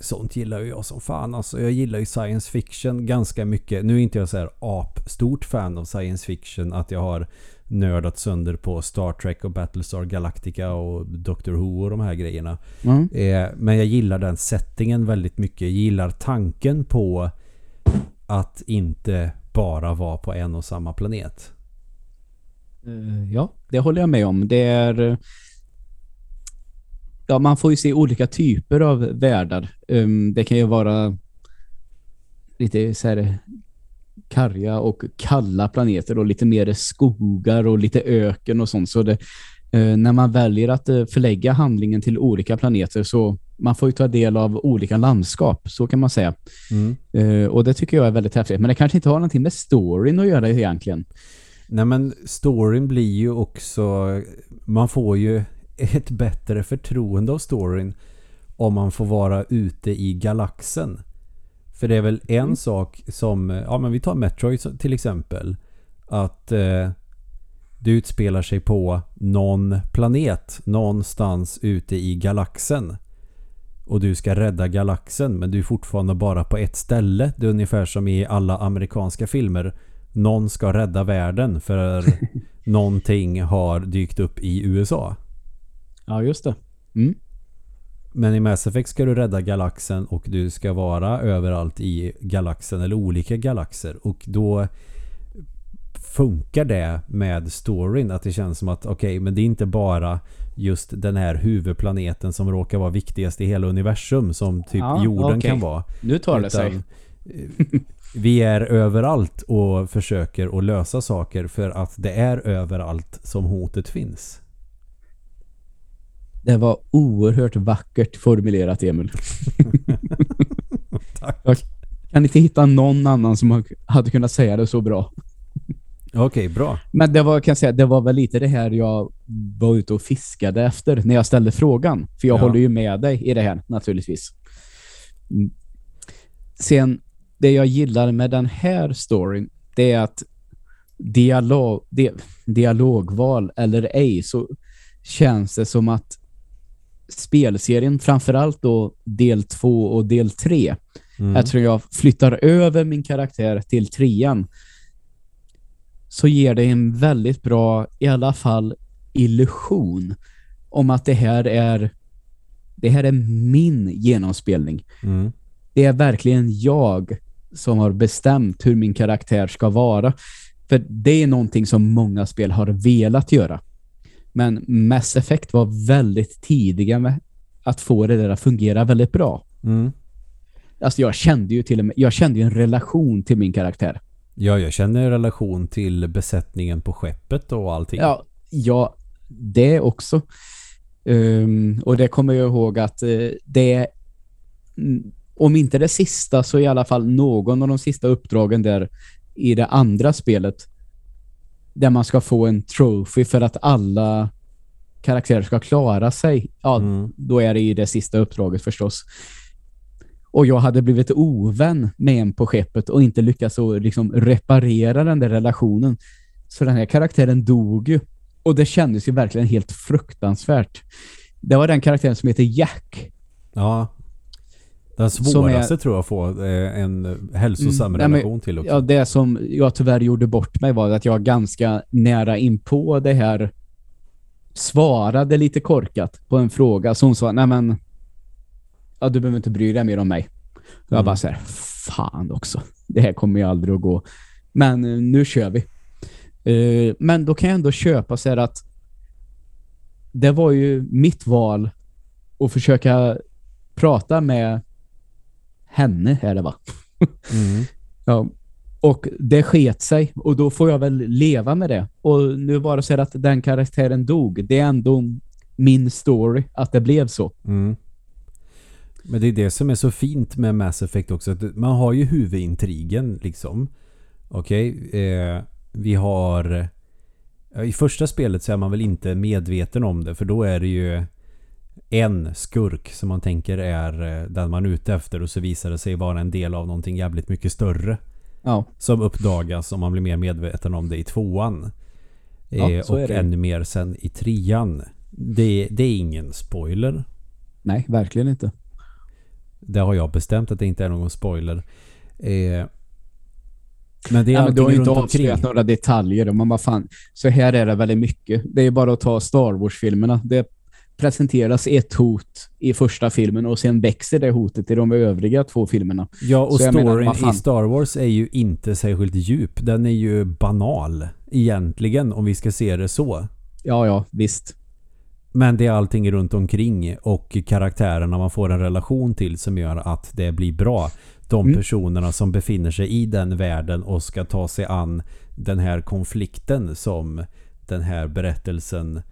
Sånt gillar ju jag som fan alltså. Jag gillar ju science fiction ganska mycket. Nu är inte jag så här apstort fan av science fiction att jag har nördat sönder på Star Trek och Battlestar Galactica och Doctor Who och de här grejerna. Mm. Eh, men jag gillar den settingen väldigt mycket. Jag gillar tanken på att inte bara vara på en och samma planet. Eh, Ja, det håller jag med om. Det är... eh, Ja, man får ju se olika typer av världar. Um, Det kan ju vara lite så här karga och kalla planeter och lite mer skogar och lite öken och sånt. Så det, eh, när man väljer att eh, förlägga handlingen till olika planeter så man får ju ta del av olika landskap, så kan man säga. Mm. Eh, och det tycker jag är väldigt häftigt. Men det kanske inte har någonting med storyn att göra egentligen. Nej men storyn blir ju också... Man får ju ett bättre förtroende av storyn om man får vara ute i galaxen. För det är väl en Mm. sak som... Ja men vi tar Metroid till exempel. Att eh, det utspelar sig på någon planet någonstans ute i galaxen. Och du ska rädda galaxen men du är fortfarande bara på ett ställe. Det är ungefär som i alla amerikanska filmer. Någon ska rädda världen för någonting har dykt upp i USA. Ja, just det. Mm. Men i Mass Effect ska du rädda galaxen och du ska vara överallt i galaxen eller olika galaxer. Och då funkar det med storyn. Att det känns som att okej, men det är inte bara just den här huvudplaneten som råkar vara viktigast i hela universum som typ Ja, jorden okej. kan vara. Nu tar det sig. Vi är överallt och försöker att lösa saker för att det är överallt som hotet finns. Det var oerhört vackert formulerat, Emil. Tack. Jag kan inte hitta någon annan som hade kunnat säga det så bra. Okej, bra. Men det var, kan jag säga, det var väl lite det här jag var ute och fiskade efter när jag ställde frågan. För jag Ja. håller ju med dig i det här, naturligtvis. Mm. Sen, det jag gillar med den här storyn, det är att dialog, di, dialogval eller ej, så känns det som att spelserien, framförallt då del två och del tre, Mm. Eftersom jag flyttar över min karaktär till trean så ger det en väldigt bra, i alla fall illusion om att det här är det här är min genomspelning. Mm. Det är verkligen jag som har bestämt hur min karaktär ska vara. För det är någonting som många spel har velat göra. Men Mass Effect var väldigt tidiga med att få det där att fungera väldigt bra. Mm. Alltså jag kände ju till och med, jag kände ju en relation till min karaktär. Ja, jag känner relation till besättningen på skeppet och allting. Ja, ja det också. Ehm, och det kommer jag ihåg att uh, det mm, om inte det sista så i alla fall någon av de sista uppdragen där i det andra spelet där man ska få en trophy för att alla karaktärer ska klara sig. Ja, Mm. då är det i det sista uppdraget förstås. Och jag hade blivit ovän med en på skeppet och inte lyckats att liksom reparera den där relationen. Så den här karaktären dog ju. Och det kändes ju verkligen helt fruktansvärt. Det var den karaktären som heter Jack. Ja. Den svåraste är- tror jag får eh, en hälsosam Mm, nej, men- relation till också. Ja, det som jag tyvärr gjorde bort mig var att jag ganska nära in på det här svarade lite korkat på en fråga. Så hon sa, nej men ja, du behöver inte bry dig mer om mig. Jag Mm. bara så här, fan också. Det här kommer ju aldrig att gå. Men eh, nu kör vi. Eh, men då kan jag ändå köpa så här att det var ju mitt val att försöka prata med henne, är det va? Mm. Ja, och det sket sig och då får jag väl leva med det. Och nu bara så att den karaktären dog. Det är ändå min story att det blev så. Mm. Men det är det som är så fint med Mass Effect också. Man har ju huvudintrigen liksom. Okej, eh, vi har... I första spelet så är man väl inte medveten om det för då är det ju en skurk som man tänker är eh, den man är ute efter och så visar det sig vara en del av någonting jävligt mycket större. Ja, Som uppdagas om man blir mer medveten om det i tvåan. Ja, Eh, och ännu mer sen i trean. Det, det är ingen spoiler. nej, verkligen inte. Det har jag bestämt att det inte är någon spoiler. Eh, men det är Ja, men du har ju inte avslöjat några detaljer. Och man bara fan, så här är det väldigt mycket. Det är bara att ta Star Wars-filmerna. Det presenteras ett hot i första filmen och sen växer det hotet i de övriga två filmerna. Ja, och menar, storyn fan. i Star Wars är ju inte särskilt djup. Den är ju banal egentligen om vi ska se det så. Ja, ja, visst. Men det är allting runt omkring och karaktärerna man får en relation till som gör att det blir bra. De Mm. personerna som befinner sig i den världen och ska ta sig an den här konflikten som den här berättelsen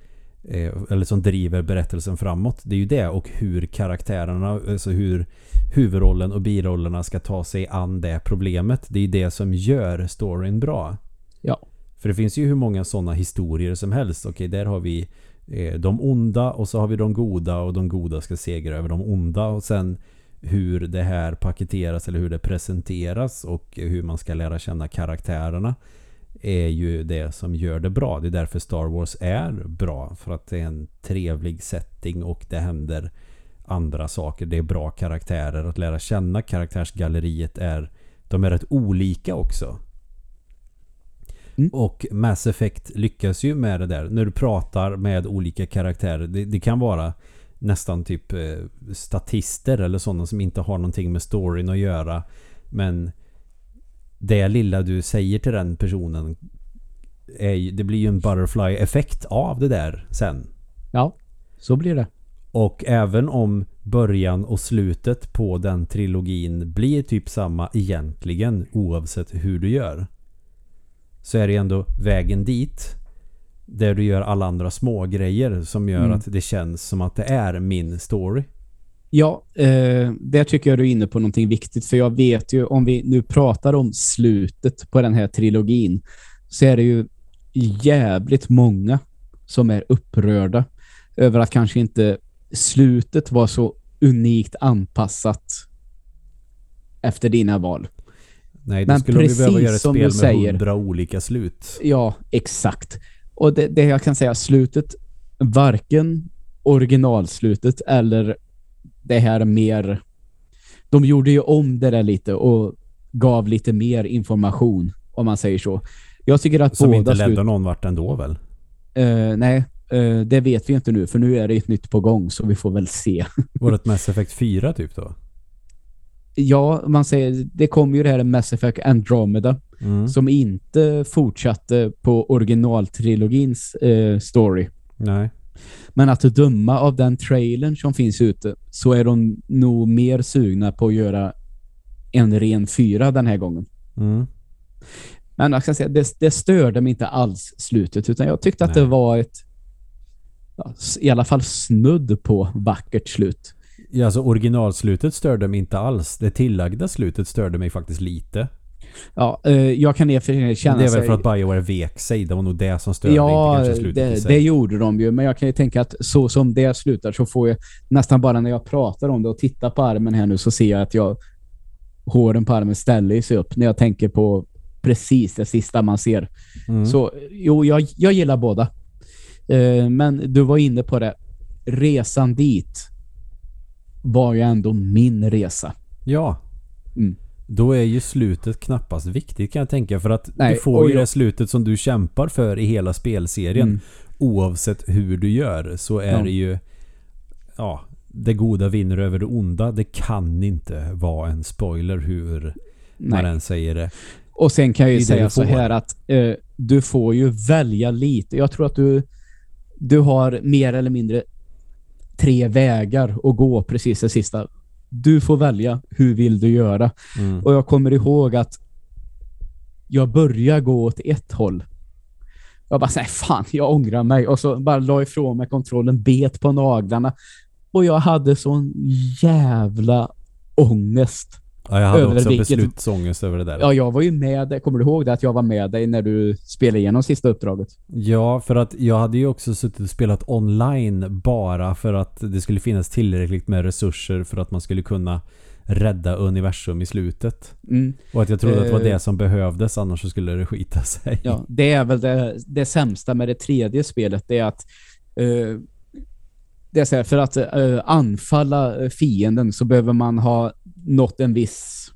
eller som driver berättelsen framåt. Det är ju det och hur karaktärerna, alltså hur huvudrollen och birollerna ska ta sig an det problemet. Det är ju det som gör storyn bra. Ja. För det finns ju hur många sådana historier som helst. Okej, där har vi eh, de onda och så har vi de goda och de goda ska segra över de onda och sen hur det här paketeras eller hur det presenteras och hur man ska lära känna karaktärerna är ju det som gör det bra. Det är därför Star Wars är bra. För att det är en trevlig setting och det händer andra saker. Det är bra karaktärer. Att lära känna karaktärsgalleriet är de är rätt olika också. Mm. Och Mass Effect lyckas ju med det där. När du pratar med olika karaktärer. Det, det kan vara nästan typ eh, statister eller sådana som inte har någonting med storyn att göra. Men det lilla du säger till den personen är, det blir ju en butterfly-effekt av det där sen. Ja, så blir det. Och även om början och slutet på den trilogin blir typ samma egentligen oavsett hur du gör. Så är det ändå vägen dit där du gör alla andra små grejer som gör Mm. att det känns som att det är min story. Ja, eh, där tycker jag du är inne på någonting viktigt. För jag vet ju, om vi nu pratar om slutet på den här trilogin, så är det ju jävligt många som är upprörda över att kanske inte slutet var så unikt anpassat efter dina val. Nej, då Men skulle de ju behöva precis göra ett spel med säger. hundra olika slut. Ja, exakt. Och det, det jag kan säga, slutet, varken originalslutet eller det här mer... De gjorde ju om det där lite och gav lite mer information, om man säger så. Jag tycker att Som båda inte ledde slut... någon vart ändå väl? Eh, nej, eh, det vet vi inte nu, för nu är det ett nytt på gång, så vi får väl se. Var det ett Mass Effect 4 typ då? ja, man säger, det kom ju det här Mass Effect Andromeda, Mm. som inte fortsatte på originaltrilogins eh, story. Nej. Men att döma av den trailern som finns ute så är de nog mer sugna på att göra en ren fyra den här gången. Mm. Men jag ska säga, det, det störde mig inte alls slutet utan jag tyckte att Nej. det var ett i alla fall snudd på vackert slut. Ja, alltså originalslutet störde mig inte alls. Det tillagda slutet störde mig faktiskt lite. Ja, eh, jag kan i och för sig känna det är väl för att Bioware vek sig. Det var nog det som störde Ja, det, det gjorde de ju. Men jag kan ju tänka att så som det slutar så får jag nästan bara när jag pratar om det och tittar på armen här nu så ser jag att jag håren på armen ställer sig upp när jag tänker på precis det sista man ser. Mm. Så jo, jag, jag gillar båda. Eh, men du var inne på det. Resan dit var ju ändå min resa. Ja. Mm. Då är ju slutet knappast viktigt kan jag tänka. För att Nej, du får ju jag- det slutet som du kämpar för i hela spelserien. Mm. Oavsett hur du gör så är Ja. det ju... Ja, det goda vinner över det onda. Det kan inte vara en spoiler hur man Nej. än säger det. Och sen kan jag ju säga så här att eh, du får ju välja lite. Jag tror att du, du har mer eller mindre tre vägar att gå precis det sista. Du får välja hur vill du göra. Mm. Och jag kommer ihåg att jag började gå åt ett håll. Jag bara säger fan, jag ångrar mig. Och så bara la ifrån mig kontrollen, bet på naglarna. Och jag hade sån jävla ångest. Ja, jag hade också vilket- beslutsångest över det där. Ja, jag var ju med dig. Kommer du ihåg det? Att jag var med dig när du spelade igenom sista uppdraget? Ja, för att jag hade ju också suttit och spelat online bara för att det skulle finnas tillräckligt med resurser för att man skulle kunna rädda universum i slutet. Mm. Och att jag trodde att det var Eh. det som behövdes, annars så skulle det skita sig. Ja, det är väl det, det sämsta med det tredje spelet. Det är att eh, det är så här, för att eh, anfalla fienden så behöver man ha nått en viss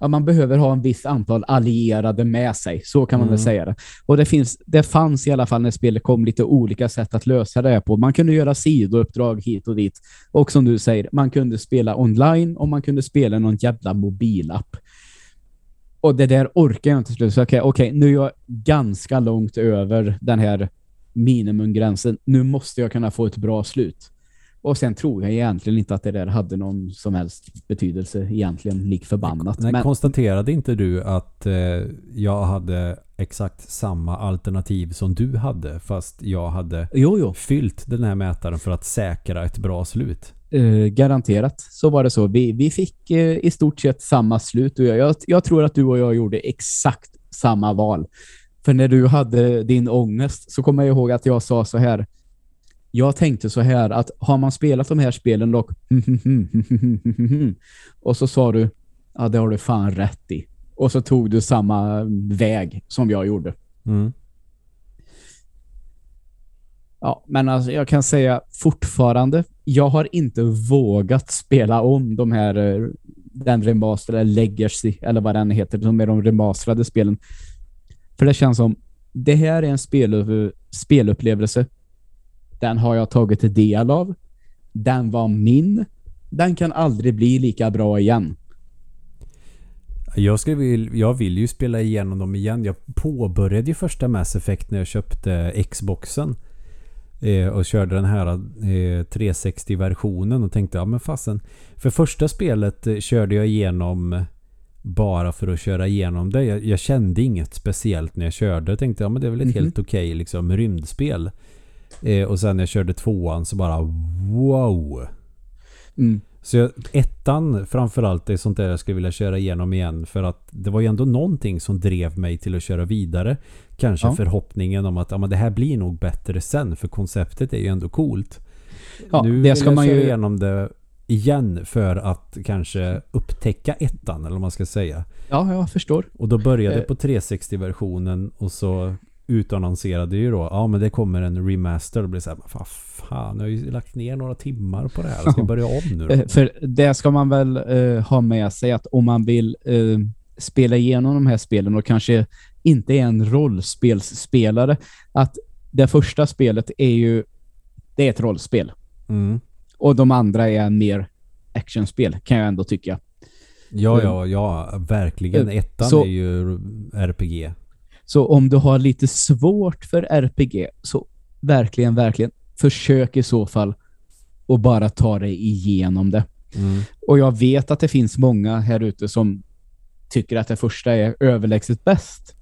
ja, man behöver ha en viss antal allierade med sig. Så kan man Mm. väl säga det. Och det, finns, det fanns i alla fall när spelet kom lite olika sätt att lösa det här på. Man kunde göra sidouppdrag hit och dit. Och som du säger, man kunde spela online och man kunde spela någon jävla mobilapp. Och det där orkar jag inte till slut. Så okej, okej, nu är jag ganska långt över den här minimumgränsen. Nu måste jag kunna få ett bra slut. Och sen tror jag egentligen inte att det där hade någon som helst betydelse egentligen, lik förbannat. Nej, Men, konstaterade inte du att eh, jag hade exakt samma alternativ som du hade fast jag hade jo, jo. fyllt den här mätaren för att säkra ett bra slut? Eh, garanterat så var det så. Vi, vi fick eh, i stort sett samma slut. Och jag, jag, jag tror att du och jag gjorde exakt samma val. För när du hade din ångest så kommer jag ihåg att jag sa så här. Jag tänkte så här att har man spelat de här spelen dock och så sa du ja det har du fan rätt i. Och så tog du samma väg som jag gjorde. Mm. Ja, men alltså jag kan säga fortfarande, jag har inte vågat spela om de här, eh, den remaster eller legacy, eller vad den heter, de är de remasterade spelen. För det känns som, det här är en spel, spelupplevelse. Den har jag tagit del av. Den var min. Den kan aldrig bli lika bra igen. Jag, ska jag vill ju spela igenom dem igen. Jag påbörjade ju första Mass Effect när jag köpte Xboxen. Eh, och körde den här eh, 360-versionen och tänkte ja men fasen. För första spelet eh, körde jag igenom bara för att köra igenom det. Jag, jag kände inget speciellt när jag körde. Jag tänkte ja men det är väl ett Mhm. helt okej liksom rymdspel. Eh, och sen när jag körde tvåan så bara wow. Mm. Så jag, ettan framförallt är sånt där jag skulle vilja köra igenom igen för att det var ju ändå någonting som drev mig till att köra vidare. Kanske Ja. förhoppningen om att ja, men det här blir nog bättre sen för konceptet är ju ändå coolt. Ja, nu det vill ska jag man köra ju... igenom det igen för att kanske upptäcka ettan eller vad man ska säga. Ja, jag förstår. Och då började Eh. på 360-versionen och så utannonserade ju då ja men det kommer en remaster och blir så här, vad fan jag har ju lagt ner några timmar på det här. Ska jag börja om nu då? Eh, För det ska man väl eh, ha med sig att om man vill eh, spela igenom de här spelen och kanske inte är en rollspelsspelare, att det första spelet är ju det är ett rollspel. Mm. Och de andra är mer actionspel, kan jag ändå tycka. Ja, ja, ja, verkligen. Ettan så- är ju RPG. Så om du har lite svårt för RPG, så verkligen, verkligen försök i så fall och bara ta dig igenom det. Mm. Och jag vet att det finns många här ute som tycker att det första är överlägset bäst.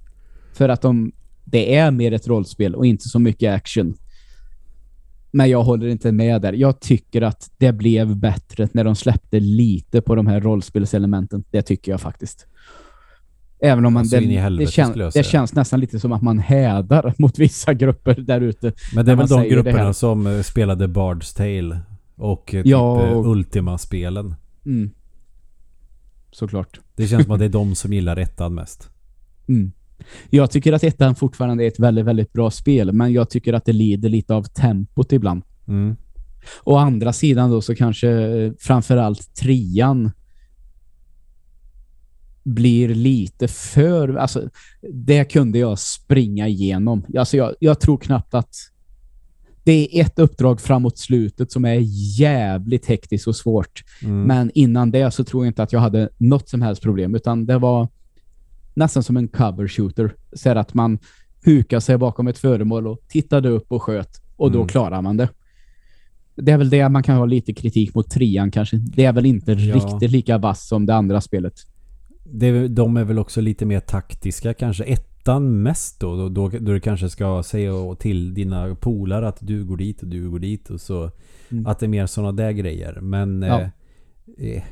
För att de, det är mer ett rollspel och inte så mycket action. Men jag håller inte med där. Jag tycker att det blev bättre när de släppte lite på de här rollspelselementen. Det tycker jag faktiskt. Även om man, Så det, i det, helvete kän, det känns nästan lite som att man hädar mot vissa grupper där ute. Men det är väl de grupperna som eh, spelade Bard's Tale och eh, typ Ja, eh, och- Ultima-spelen. Mm. Såklart. Det känns som att det är de som gillar ettan mest. Mm. Jag tycker att ettan fortfarande är ett väldigt, väldigt bra spel, men jag tycker att det lider lite av tempot ibland. Mm. Å andra sidan då så kanske framförallt trean blir lite för... Alltså, det kunde jag springa igenom. Alltså, jag, jag tror knappt att... Det är ett uppdrag framåt slutet som är jävligt hektiskt och svårt. Mm. Men innan det så tror jag inte att jag hade något som helst problem, utan det var nästan som en cover shooter. Så att man hukade sig bakom ett föremål och tittade upp och sköt och då Mm. klarar man det. Det är väl det man kan ha lite kritik mot trean kanske. Det är väl inte Ja. riktigt lika vass som det andra spelet. Det, de är väl också lite mer taktiska kanske. Ettan mest då. Då, då, då du kanske ska säga till dina polare att du går dit och du går dit och så. Mm. Att det är mer sådana där grejer. Men Ja. eh, eh,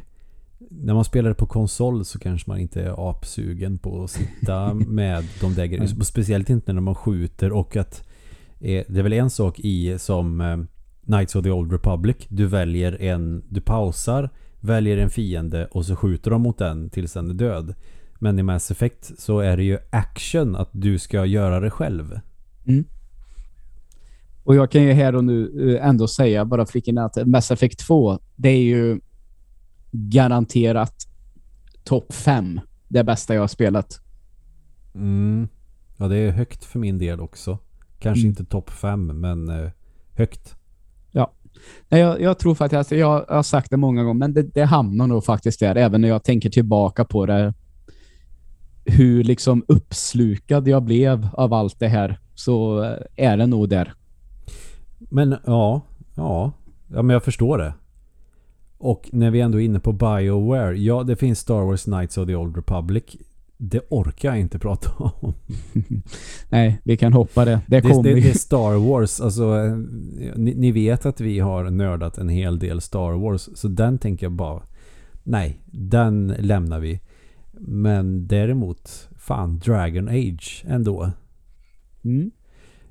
när man spelar på konsol så kanske man inte är apsugen på att sitta med de där grejerna. Nej. Speciellt inte när man skjuter och att eh, det är väl en sak i som eh, Knights of the Old Republic. Du väljer en, du pausar, väljer en fiende och så skjuter de mot den tills den är död. Men i Mass Effect så är det ju action att du ska göra det själv. Och jag kan ju här och nu eh, ändå säga, bara flickan att Mass Effect 2, det är ju garanterat topp 5. Det bästa jag har spelat. Mm. Ja, det är högt för min del också. Kanske Mm. inte topp 5, men eh, högt. Nej, jag, jag tror faktiskt, alltså, jag har sagt det många gånger, men det, det hamnar nog faktiskt där, även när jag tänker tillbaka på det. Hur liksom uppslukad jag blev av allt det här, så är det nog där. Men ja, ja, ja men jag förstår det. Och när vi ändå är inne på BioWare. Ja, det finns Star Wars Knights of the Old Republic. Det orkar jag inte prata om. Nej, vi kan hoppa det. Det Det, det, det är Star Wars. Alltså, eh, ni, ni vet att vi har nördat en hel del Star Wars. Så den tänker jag bara... Nej, den lämnar vi. Men däremot, fan, Dragon Age ändå. Mm.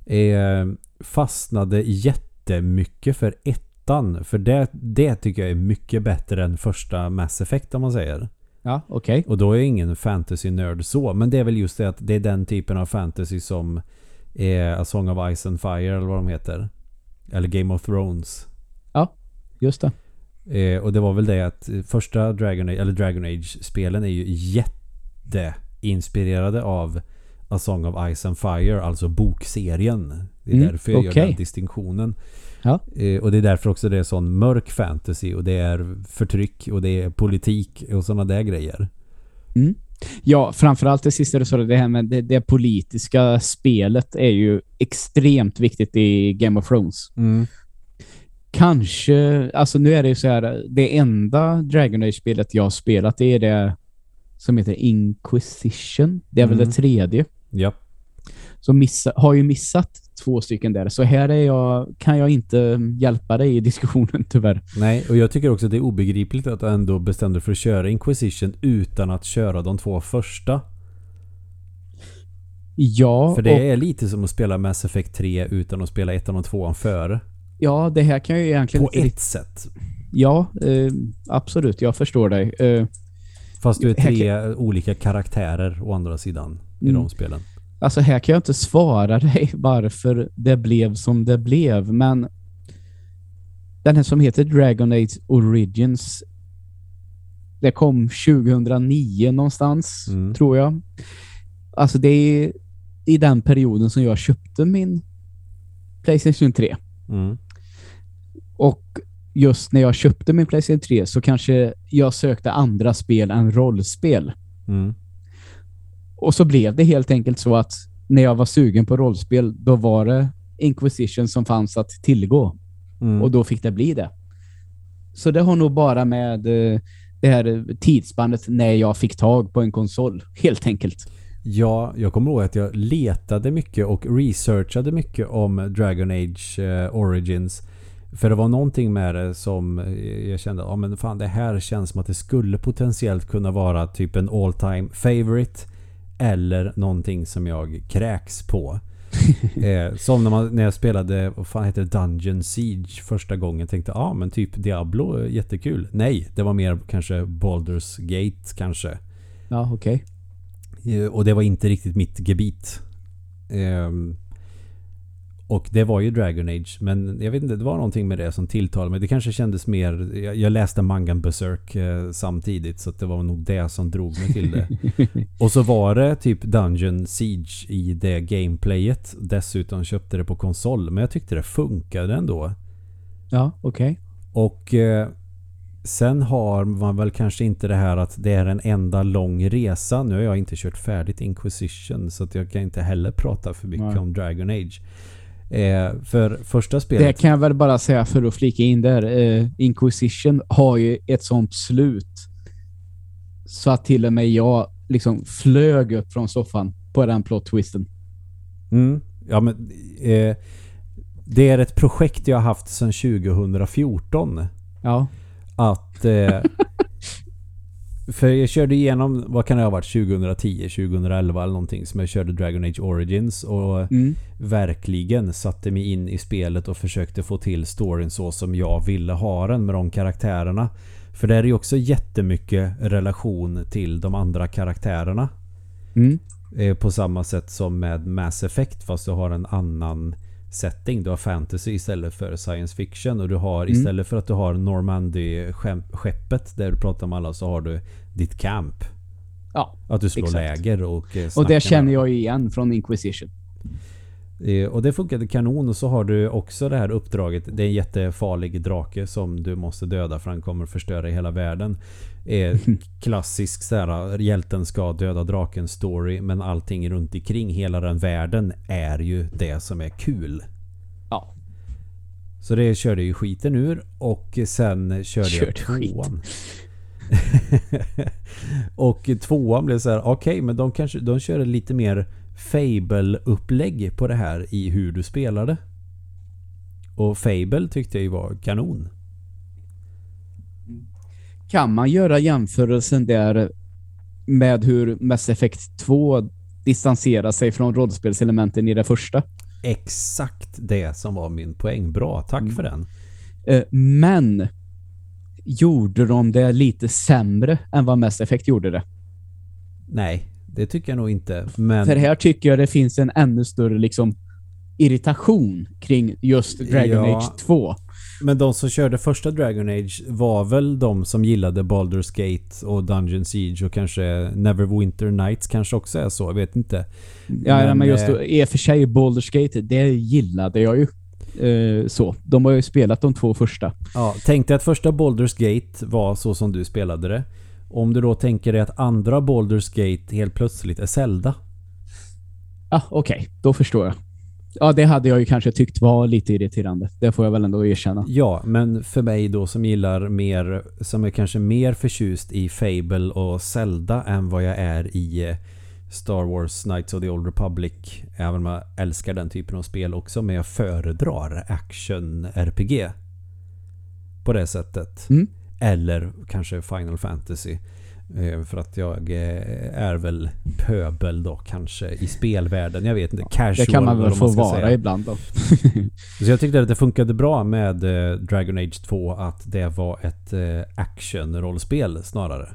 Eh, fastnade jättemycket för ettan. För det, det tycker jag är mycket bättre än första Mass Effect om man säger. Ja, okej. Och då är jag ingen fantasy-nörd så. Men det är väl just det att det är den typen av fantasy som är A Song of Ice and Fire eller vad de heter. Eller Game of Thrones. Just det. Eh, och det var väl det att första Dragon eller Dragon Age-spelen är ju jätteinspirerade av A Song of Ice and Fire, alltså bokserien. Det är Mm, därför jag gör okej. den distinktionen. Ja. Eh, och det är därför också det är sån mörk fantasy och det är förtryck och det är politik och sådana där grejer. Mm. Ja, framförallt det sista du sa, det här med det, det politiska spelet är ju extremt viktigt i Game of Thrones. Mm. Kanske, alltså nu är det ju så här, det enda Dragon Age-spelet jag har spelat det är det som heter Inquisition. Det är väl Mm. det tredje. Ja. Så missa, har ju missat två stycken där. Så här är jag, kan jag inte hjälpa dig i diskussionen tyvärr. Nej, och jag tycker också att det är obegripligt att du ändå bestämde för att köra Inquisition utan att köra de två första. Ja, För det och, är lite som att spela Mass Effect 3 utan att spela ettan och tvåan före. ja, det här kan ju egentligen På inte ett sätt. Ja, eh, absolut. Jag förstår dig. Eh, Fast du är tre olika karaktärer å andra sidan i Mm. de spelen. Alltså här kan jag inte svara dig varför det blev som det blev, men den här som heter Dragon Age Origins det kom 2009 någonstans, Mm. tror jag. Alltså det är i den perioden som jag köpte min Playstation 3. Mm. Och just när jag köpte min Playstation 3 så kanske jag sökte andra spel än rollspel. Mm. Och så blev det helt enkelt så att när jag var sugen på rollspel, då var det Inquisition som fanns att tillgå. Mm. Och då fick det bli det. Så det har nog bara med eh, det här tidsspannet när jag fick tag på en konsol, helt enkelt. Ja, jag kommer ihåg att jag letade mycket och researchade mycket om Dragon Age eh, Origins. För det var någonting med det som eh, jag kände, ja men fan det här känns som att det skulle potentiellt kunna vara typ en all time favorite. Eller någonting som jag kräks på. eh, som när, man, när jag spelade, vad fan heter det, Dungeon Siege första gången. Tänkte, ja ah, men typ Diablo, är jättekul. Nej, det var mer kanske Baldur's Gate kanske. Ja, okej. Eh, Och det var inte riktigt mitt gebit. Ehm, och det var ju Dragon Age. Men jag vet inte, det var någonting med det som tilltalade mig. Det kanske kändes mer... Jag, jag läste mangan Berserk eh, samtidigt. Så det var nog det som drog mig till det. och så var det typ Dungeon Siege i det gameplayet. Dessutom köpte det på konsol. Men jag tyckte det funkade ändå. Ja, okej. Och eh, sen har man väl kanske inte det här att det är en enda lång resa. Nu har jag inte kört färdigt Inquisition så jag kan inte heller prata för mycket Nej. om Dragon Age. Eh, för första Det spelet... kan jag väl bara säga för att flika in där. Eh, Inquisition har ju ett sånt slut så att till och med jag liksom flög upp från soffan på den plot twisten. Mm, ja men... Eh, det är ett projekt jag har haft sedan 2014. Ja. Att... Eh, för jag körde igenom, vad kan det ha varit, 2010, 2011 eller någonting som jag körde Dragon Age Origins och Mm. verkligen satte mig in i spelet och försökte få till storyn så som jag ville ha den med de karaktärerna. För det är ju också jättemycket relation till de andra karaktärerna. Mm. Eh, på samma sätt som med Mass Effect fast du har en annan setting. Du har fantasy istället för science fiction. Och du har Mm. istället för att du har Normandy-skeppet där du pratar med alla så har du ditt camp. Ja. Att du slår Exakt. läger och eh, Och det känner jag ju igen från Inquisition. Eh, Och det funkade kanon och så har du också det här uppdraget. Det är en jättefarlig drake som du måste döda för han kommer förstöra hela världen. Eh, klassisk så här, hjälten ska döda draken story men allting runt omkring hela den världen är ju det som är kul. Ja. Så det körde ju skiten ur och sen körde jag Körde skit. tvåan. och tvåan blev så här, okej men de kanske de körde lite mer Fable-upplägg på det här i hur du spelade. Och Fable tyckte jag ju var kanon. Kan man göra jämförelsen där med hur Mass Effect 2 distanserar sig från rollspelselementen i det första? Exakt det som var min poäng. Bra, tack Mm. för den. Eh, Men gjorde de det lite sämre än vad Mass Effect gjorde det? Nej, det tycker jag nog inte. Men För här tycker jag det finns en ännu större liksom irritation kring just Dragon Ja. Age 2. Men de som körde första Dragon Age var väl de som gillade Baldur's Gate och Dungeon Siege och kanske Neverwinter Nights kanske också är så. Jag vet inte. Ja, men, Men, just eh, då, i och för sig Baldur's Gate, det gillade jag ju. Eh, så. De har ju spelat de två första. Ja, tänk dig att första Baldur's Gate var så som du spelade det. Om du då tänker dig att andra Baldur's Gate helt plötsligt är Zelda. Ja, ah, okej. Då förstår jag. Ja, det hade jag ju kanske tyckt var lite irriterande. Det får jag väl ändå erkänna. Ja, men för mig då som gillar mer, som är kanske mer förtjust i Fable och Zelda än vad jag är i eh, Star Wars Knights of the Old Republic. Även om jag älskar den typen av spel också, men jag föredrar action-RPG. På det sättet. Mm. Eller kanske Final Fantasy. Eh, För att jag eh, är väl pöbel då kanske i spelvärlden. Jag vet inte. Casual Det kan man väl få vara säga. ibland då. Så jag tyckte att det funkade bra med eh, Dragon Age 2 att det var ett action-rollspel snarare.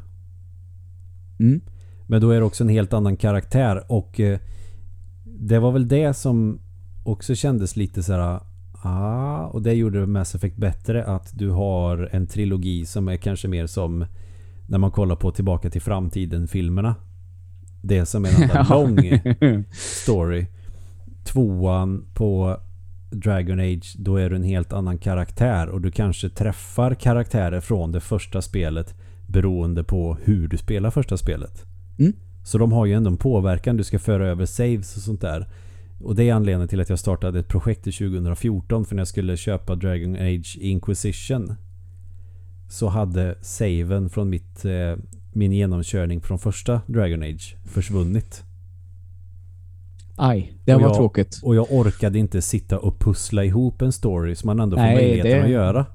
Mm. Men då är det också en helt annan karaktär och det var väl det som också kändes lite så här. Ah, och det gjorde Mass Effect bättre att du har en trilogi som är kanske mer som när man kollar på Tillbaka till framtiden-filmerna. Det som är en enda lång story. Tvåan på Dragon Age, då är du en helt annan karaktär och du kanske träffar karaktärer från det första spelet beroende på hur du spelar första spelet. Mm. Så de har ju ändå en påverkan. Du ska föra över saves och sånt där. Och det är anledningen till att jag startade ett projekt i 2014 för när jag skulle köpa Dragon Age Inquisition så hade saven från mitt, eh, min genomkörning från första Dragon Age försvunnit. Aj, det Och var jag- tråkigt. Och jag orkade inte sitta och pussla ihop en story som man ändå får Nej, möjligheten det- att göra.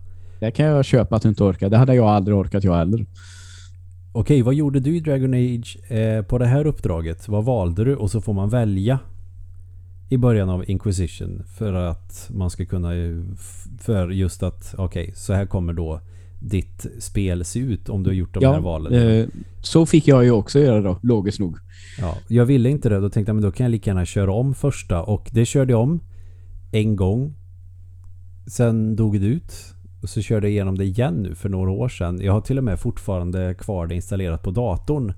Det kan jag köpa att du inte orkar. Det hade jag aldrig orkat jag heller. Okej, vad gjorde du i Dragon Age eh, på det här uppdraget? Vad valde du? Och så får man välja i början av Inquisition för att man ska kunna eh, för just att okej, så här kommer då ditt spel se ut om du har gjort de här valen. eh, så fick jag ju också göra då, logiskt nog. Ja, jag ville inte det. Då tänkte jag men då kan jag lika gärna köra om första och det körde jag om en gång. Sen dog det ut och så körde jag igenom det igen nu för några år sedan. Jag har till och med fortfarande kvar det installerat på datorn.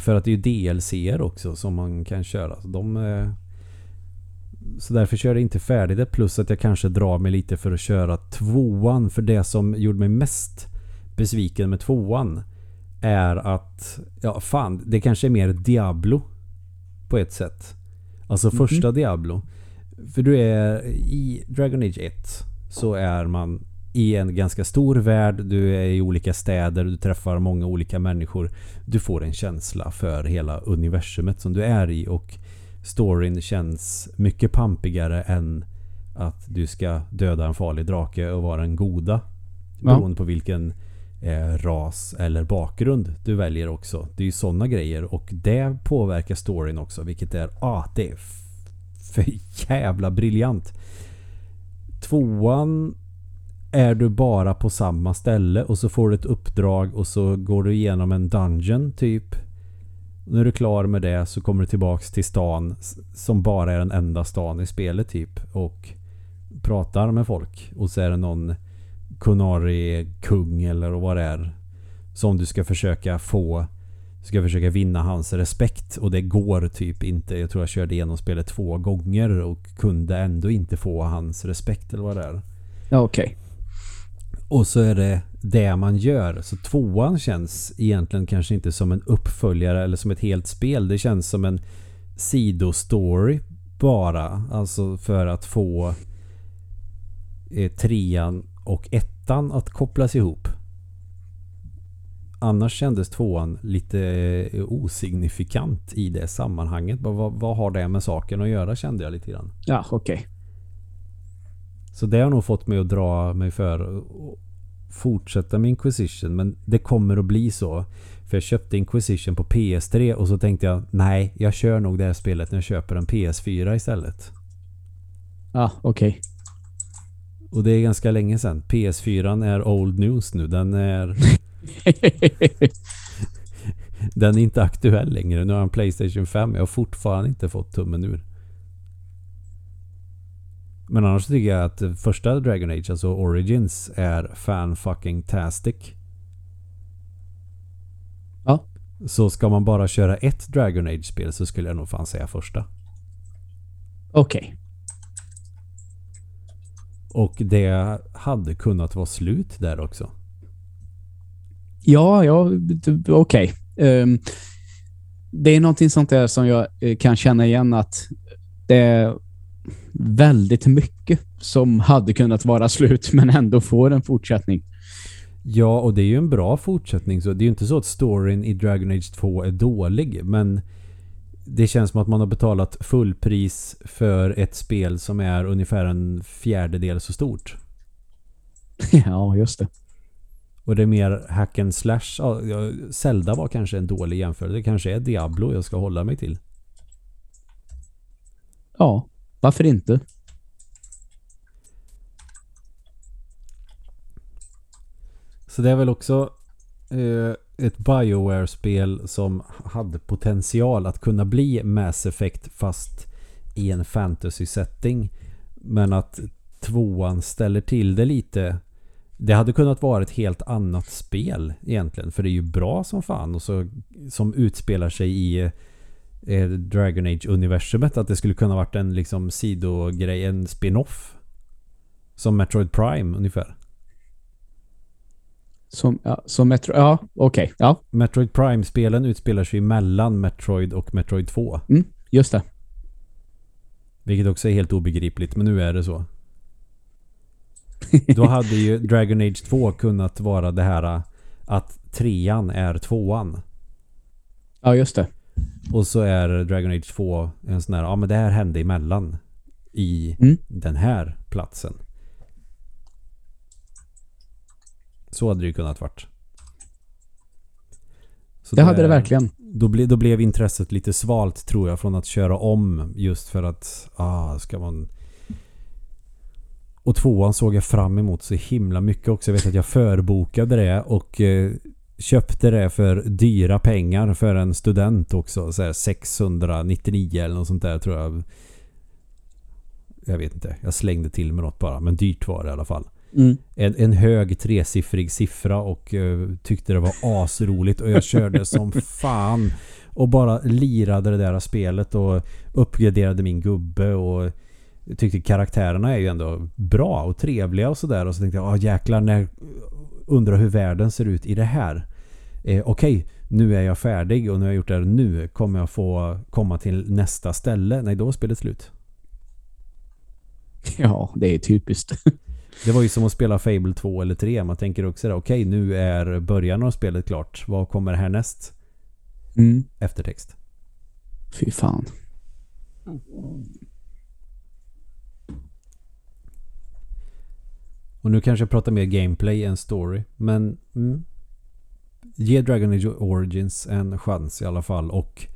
För att det är ju DLC också som man kan köra. Så De, eh, så därför kör jag inte färdigt det. Plus att jag kanske drar mig lite för att köra tvåan. För det som gjorde mig mest besviken med tvåan är att, ja fan, det kanske är mer Diablo på ett sätt. Alltså Mhm. första Diablo. För du är i Dragon Age 1 så är man i en ganska stor värld. Du är i olika städer, du träffar många olika människor. Du får en känsla för hela universumet som du är i och storyn känns mycket pampigare än att du ska döda en farlig drake och vara en goda. Ja. Beroende på vilken eh, ras eller bakgrund du väljer också. Det är ju sådana grejer och det påverkar storyn också vilket är, ah, det är för jävla briljant. Tvåan är du bara på samma ställe och så får du ett uppdrag och så går du igenom en dungeon typ. När du är klar med det så kommer du tillbaks till stan som bara är den enda stan i spelet typ. Och pratar med folk. Och så är det någon Kunari-kung eller vad det är. Som du ska försöka få. Ska försöka vinna hans respekt. Och det går typ inte. Jag tror jag körde igenom spelet två gånger och kunde ändå inte få hans respekt eller vad det är. Ja, okej. Okay. Och så är det det man gör. Så tvåan känns egentligen kanske inte som en uppföljare eller som ett helt spel. Det känns som en sidostory bara. Alltså för att få eh, trean och ettan att kopplas ihop. Annars kändes tvåan lite eh, osignifikant i det sammanhanget. Vad, vad har det med saken att göra kände jag lite grann. Ja, okej. Okay. Så det har nog fått mig att dra mig för fortsätta med Inquisition. Men det kommer att bli så. För jag köpte Inquisition på PS3 och så tänkte jag nej, jag kör nog det här spelet när jag köper en PS4 istället. Ja, ah, okej. Okay. Och det är ganska länge sedan. PS4 är old news nu. Den är... den är inte aktuell längre. Nu har jag en Playstation 5. Jag har fortfarande inte fått tummen ur. Men annars tycker jag att första Dragon Age, alltså Origins, är fan fucking tastic. Ja. Så ska man bara köra ett Dragon Age-spel så skulle jag nog fan säga första. Okej. Okay. Och det hade kunnat vara slut där också. Ja, ja, okej. Okay. Um, ehm, det är någonting sånt där som jag eh, kan känna igen att det väldigt mycket som hade kunnat vara slut men ändå får en fortsättning. Ja, och det är ju en bra fortsättning. Så det är ju inte så att storyn i Dragon Age 2 är dålig, men det känns som att man har betalat fullpris för ett spel som är ungefär en fjärdedel så stort. ja, just det. Och det är mer hack and slash. Ja, Zelda var kanske en dålig jämförelse. Det kanske är Diablo jag ska hålla mig till. Ja, varför inte? Så det är väl också eh, ett Bioware-spel som hade potential att kunna bli Mass Effect fast i en fantasy-setting. Men att tvåan ställer till det lite. Det hade kunnat vara ett helt annat spel egentligen. För det är ju bra som fan. Och så, som utspelar sig i eh, Dragon Age-universumet. Att det skulle kunna varit en liksom sidogrej, en spin-off. Som Metroid Prime ungefär. Som, ja, som Metro... Ja, okej. Okay, ja. Metroid Prime-spelen utspelar sig mellan Metroid och Metroid 2. Mm, just det. Vilket också är helt obegripligt, men nu är det så. Då hade ju Dragon Age 2 kunnat vara det här att trean är tvåan. Ja, just det. Och så är Dragon Age 2 en sån här, ja men det här hände emellan i mm. den här platsen. Så hade det ju kunnat varit. Så det, det hade det verkligen. Då, ble, då blev intresset lite svalt tror jag från att köra om just för att ah, ska man... Och tvåan såg jag fram emot så himla mycket också. Jag vet att jag förbokade det och eh, köpte det för dyra pengar för en student också. Så 699 eller något sånt där tror jag. Jag vet inte. Jag slängde till med något bara. Men dyrt var det i alla fall. Mm. En, en hög tresiffrig siffra och uh, tyckte det var asroligt och jag körde som fan och bara lirade det där spelet och uppgraderade min gubbe och tyckte karaktärerna är ju ändå bra och trevliga och sådär och så tänkte jag, ah jäklar när undrar hur världen ser ut i det här. Eh, Okej, okay, nu är jag färdig och nu har jag gjort det här. Nu kommer jag få komma till nästa ställe. Nej, då var spelet slut. Ja, det är typiskt. Det var ju som att spela Fable 2 eller 3. Man tänker också där, okej okay, nu är början av spelet klart. Vad kommer härnäst? Mm. Eftertext. Fy fan. Och nu kanske jag pratar mer gameplay än story. Men mm, ge Dragon Age Origins en chans i alla fall. Och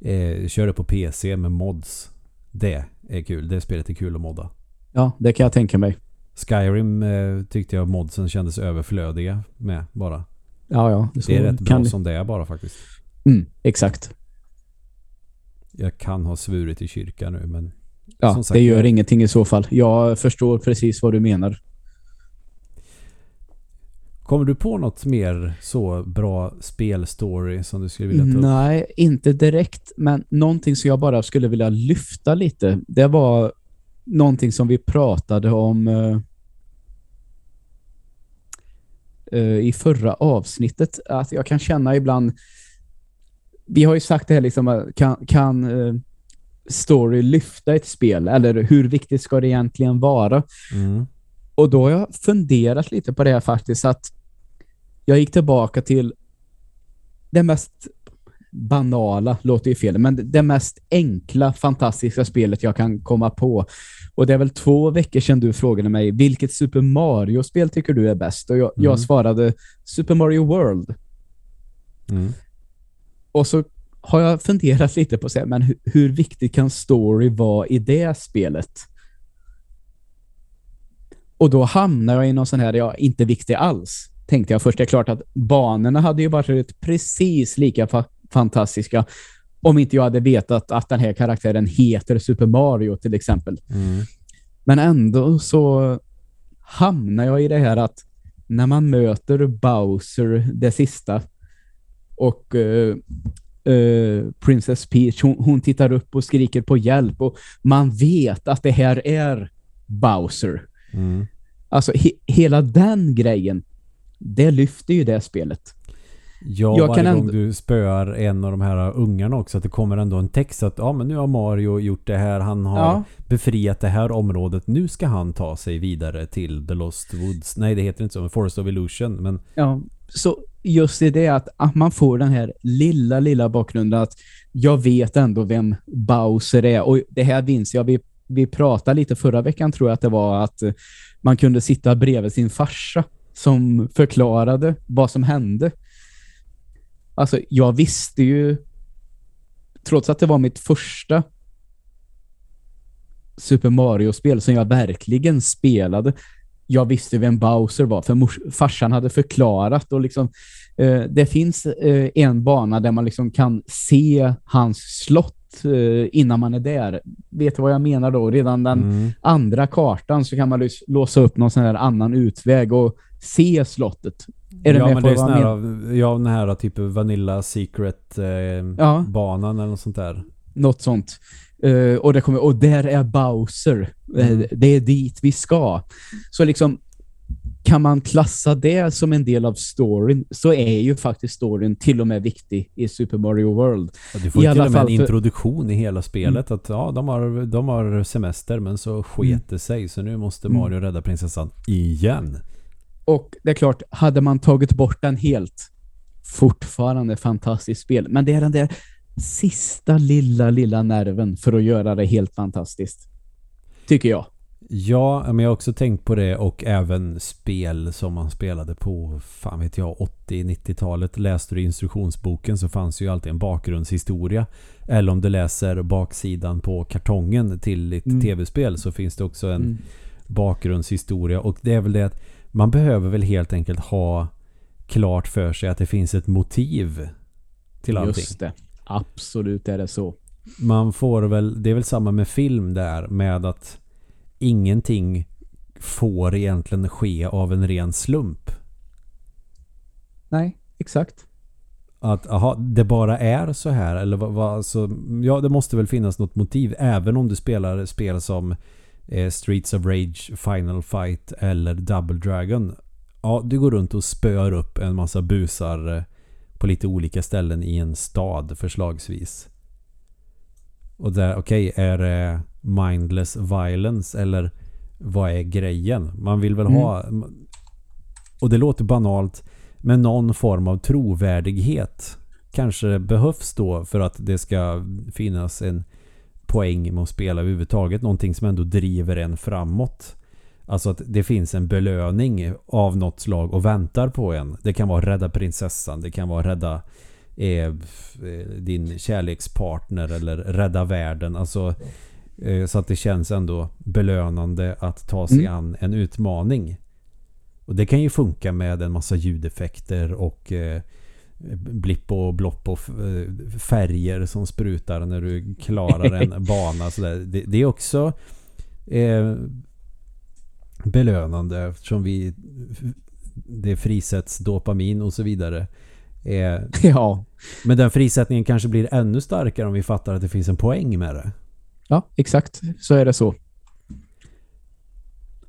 eh, kör det på PC med mods. Det är kul. Det spelet är kul att modda. Ja, det kan jag tänka mig. Skyrim eh, tyckte jag modsen kändes överflödiga med bara. Ja, ja. Det, det är rätt bra som det är bara faktiskt. Mm, exakt. Jag kan ha svurit i kyrkan nu, men... Ja, sagt, det gör jag- ingenting i så fall. Jag förstår precis vad du menar. Kommer du på något mer så bra spelstory som du skulle vilja ta upp? Nej, inte direkt. Men någonting som jag bara skulle vilja lyfta lite. Det var någonting som vi pratade om eh, eh, i förra avsnittet. Att jag kan känna ibland... Vi har ju sagt det här liksom, kan, kan eh, story lyfta ett spel? Eller hur viktigt ska det egentligen vara? Mm. Och då har jag funderat lite på det här faktiskt att jag gick tillbaka till det mest banala, låter ju fel, men det mest enkla, fantastiska spelet jag kan komma på. Och det är väl två veckor sedan du frågade mig vilket Super Mario-spel tycker du är bäst? Och jag, Mm. jag svarade Super Mario World. Mm. Och så har jag funderat lite på så här, men hur, hur viktigt kan story vara i det spelet? Och då hamnar jag i någon sån här, ja, inte viktig alls, tänkte jag först. Det är klart att banorna hade ju varit precis lika fa fantastiska om inte jag hade vetat att den här karaktären heter Super Mario till exempel. Mm. Men ändå så hamnar jag i det här att när man möter Bowser det sista och eh, eh, Princess Peach, hon, hon tittar upp och skriker på hjälp och man vet att det här är Bowser. Mm. Alltså he hela den grejen, det lyfter ju det spelet. Ja, Jag varje gång du spöar en av de här ungarna också att det kommer ändå en text att ja men nu har Mario gjort det här, han har Ja. befriat det här området, nu ska han ta sig vidare till The Lost Woods. Nej det heter inte så, men Forest of Illusion, men Ja, så just i det att, att man får den här lilla, lilla bakgrunden att jag vet ändå vem Bowser är. Och det här minns jag, vi, vi pratade lite förra veckan tror jag att det var att man kunde sitta bredvid sin farsa som förklarade vad som hände. Alltså, jag visste ju, trots att det var mitt första Super Mario-spel som jag verkligen spelade, jag visste vem Bowser var, för mors, farsan hade förklarat och liksom eh, det finns eh, en bana där man liksom kan se hans slott eh, innan man är där. Vet du vad jag menar då? Redan den mm. andra kartan så kan man lås- låsa upp någon sån här annan utväg och se slottet. Är ja, men det är sån här, ja, den här typ Vanilla Secret eh, Ja. banan eller något sånt där. Något sånt. Eh, och, det kommer, och där är Bowser. Eh, Mm. det är dit vi ska. Så liksom kan man klassa det som en del av storyn så är ju faktiskt storyn till och med viktig i Super Mario World. Ja, du får I till alla och med en för- introduktion i hela spelet att ja, de har, de har semester men så sket Mm. det sig så nu måste Mm. Mario rädda prinsessan igen. Och det är klart, hade man tagit bort den helt, fortfarande fantastiskt spel. Men det är den där sista lilla, lilla nerven för att göra det helt fantastiskt. Tycker jag. Ja, men jag har också tänkt på det och även spel som man spelade på, fan vet jag, 80-90-talet. Läste du instruktionsboken så fanns ju alltid en bakgrundshistoria. Eller om du läser baksidan på kartongen till ditt Mm. tv-spel så finns det också en Mm. bakgrundshistoria. Och det är väl det att man behöver väl helt enkelt ha klart för sig att det finns ett motiv till allting. Just det. Absolut är det så. Man får väl, det är väl samma med film där med att ingenting får egentligen ske av en ren slump. Nej, exakt. Att aha, det bara är så här eller vad, vad alltså, ja det måste väl finnas något motiv även om du spelar spel som Streets of Rage, Final Fight eller Double Dragon. Ja, du går runt och spöar upp en massa busar eh, på lite olika ställen i en stad förslagsvis. Och där, okej, är det mindless violence eller vad är grejen? Man vill väl Mm. ha och det låter banalt men någon form av trovärdighet kanske behövs då för att det ska finnas en poäng med att spela överhuvudtaget. Någonting som ändå driver en framåt. Alltså att det finns en belöning av något slag och väntar på en. Det kan vara rädda prinsessan, det kan vara rädda eh, din kärlekspartner eller rädda världen. Alltså eh, så att det känns ändå belönande att ta sig Mm. an en utmaning. Och det kan ju funka med en massa ljudeffekter och eh, blipp och blopp och eh, färger som sprutar när du klarar en bana. Så det, det, är också eh, belönande eftersom vi det frisätts dopamin och så vidare. Eh, ja. Men den frisättningen kanske blir ännu starkare om vi fattar att det finns en poäng med det. Ja, exakt. Så är det så.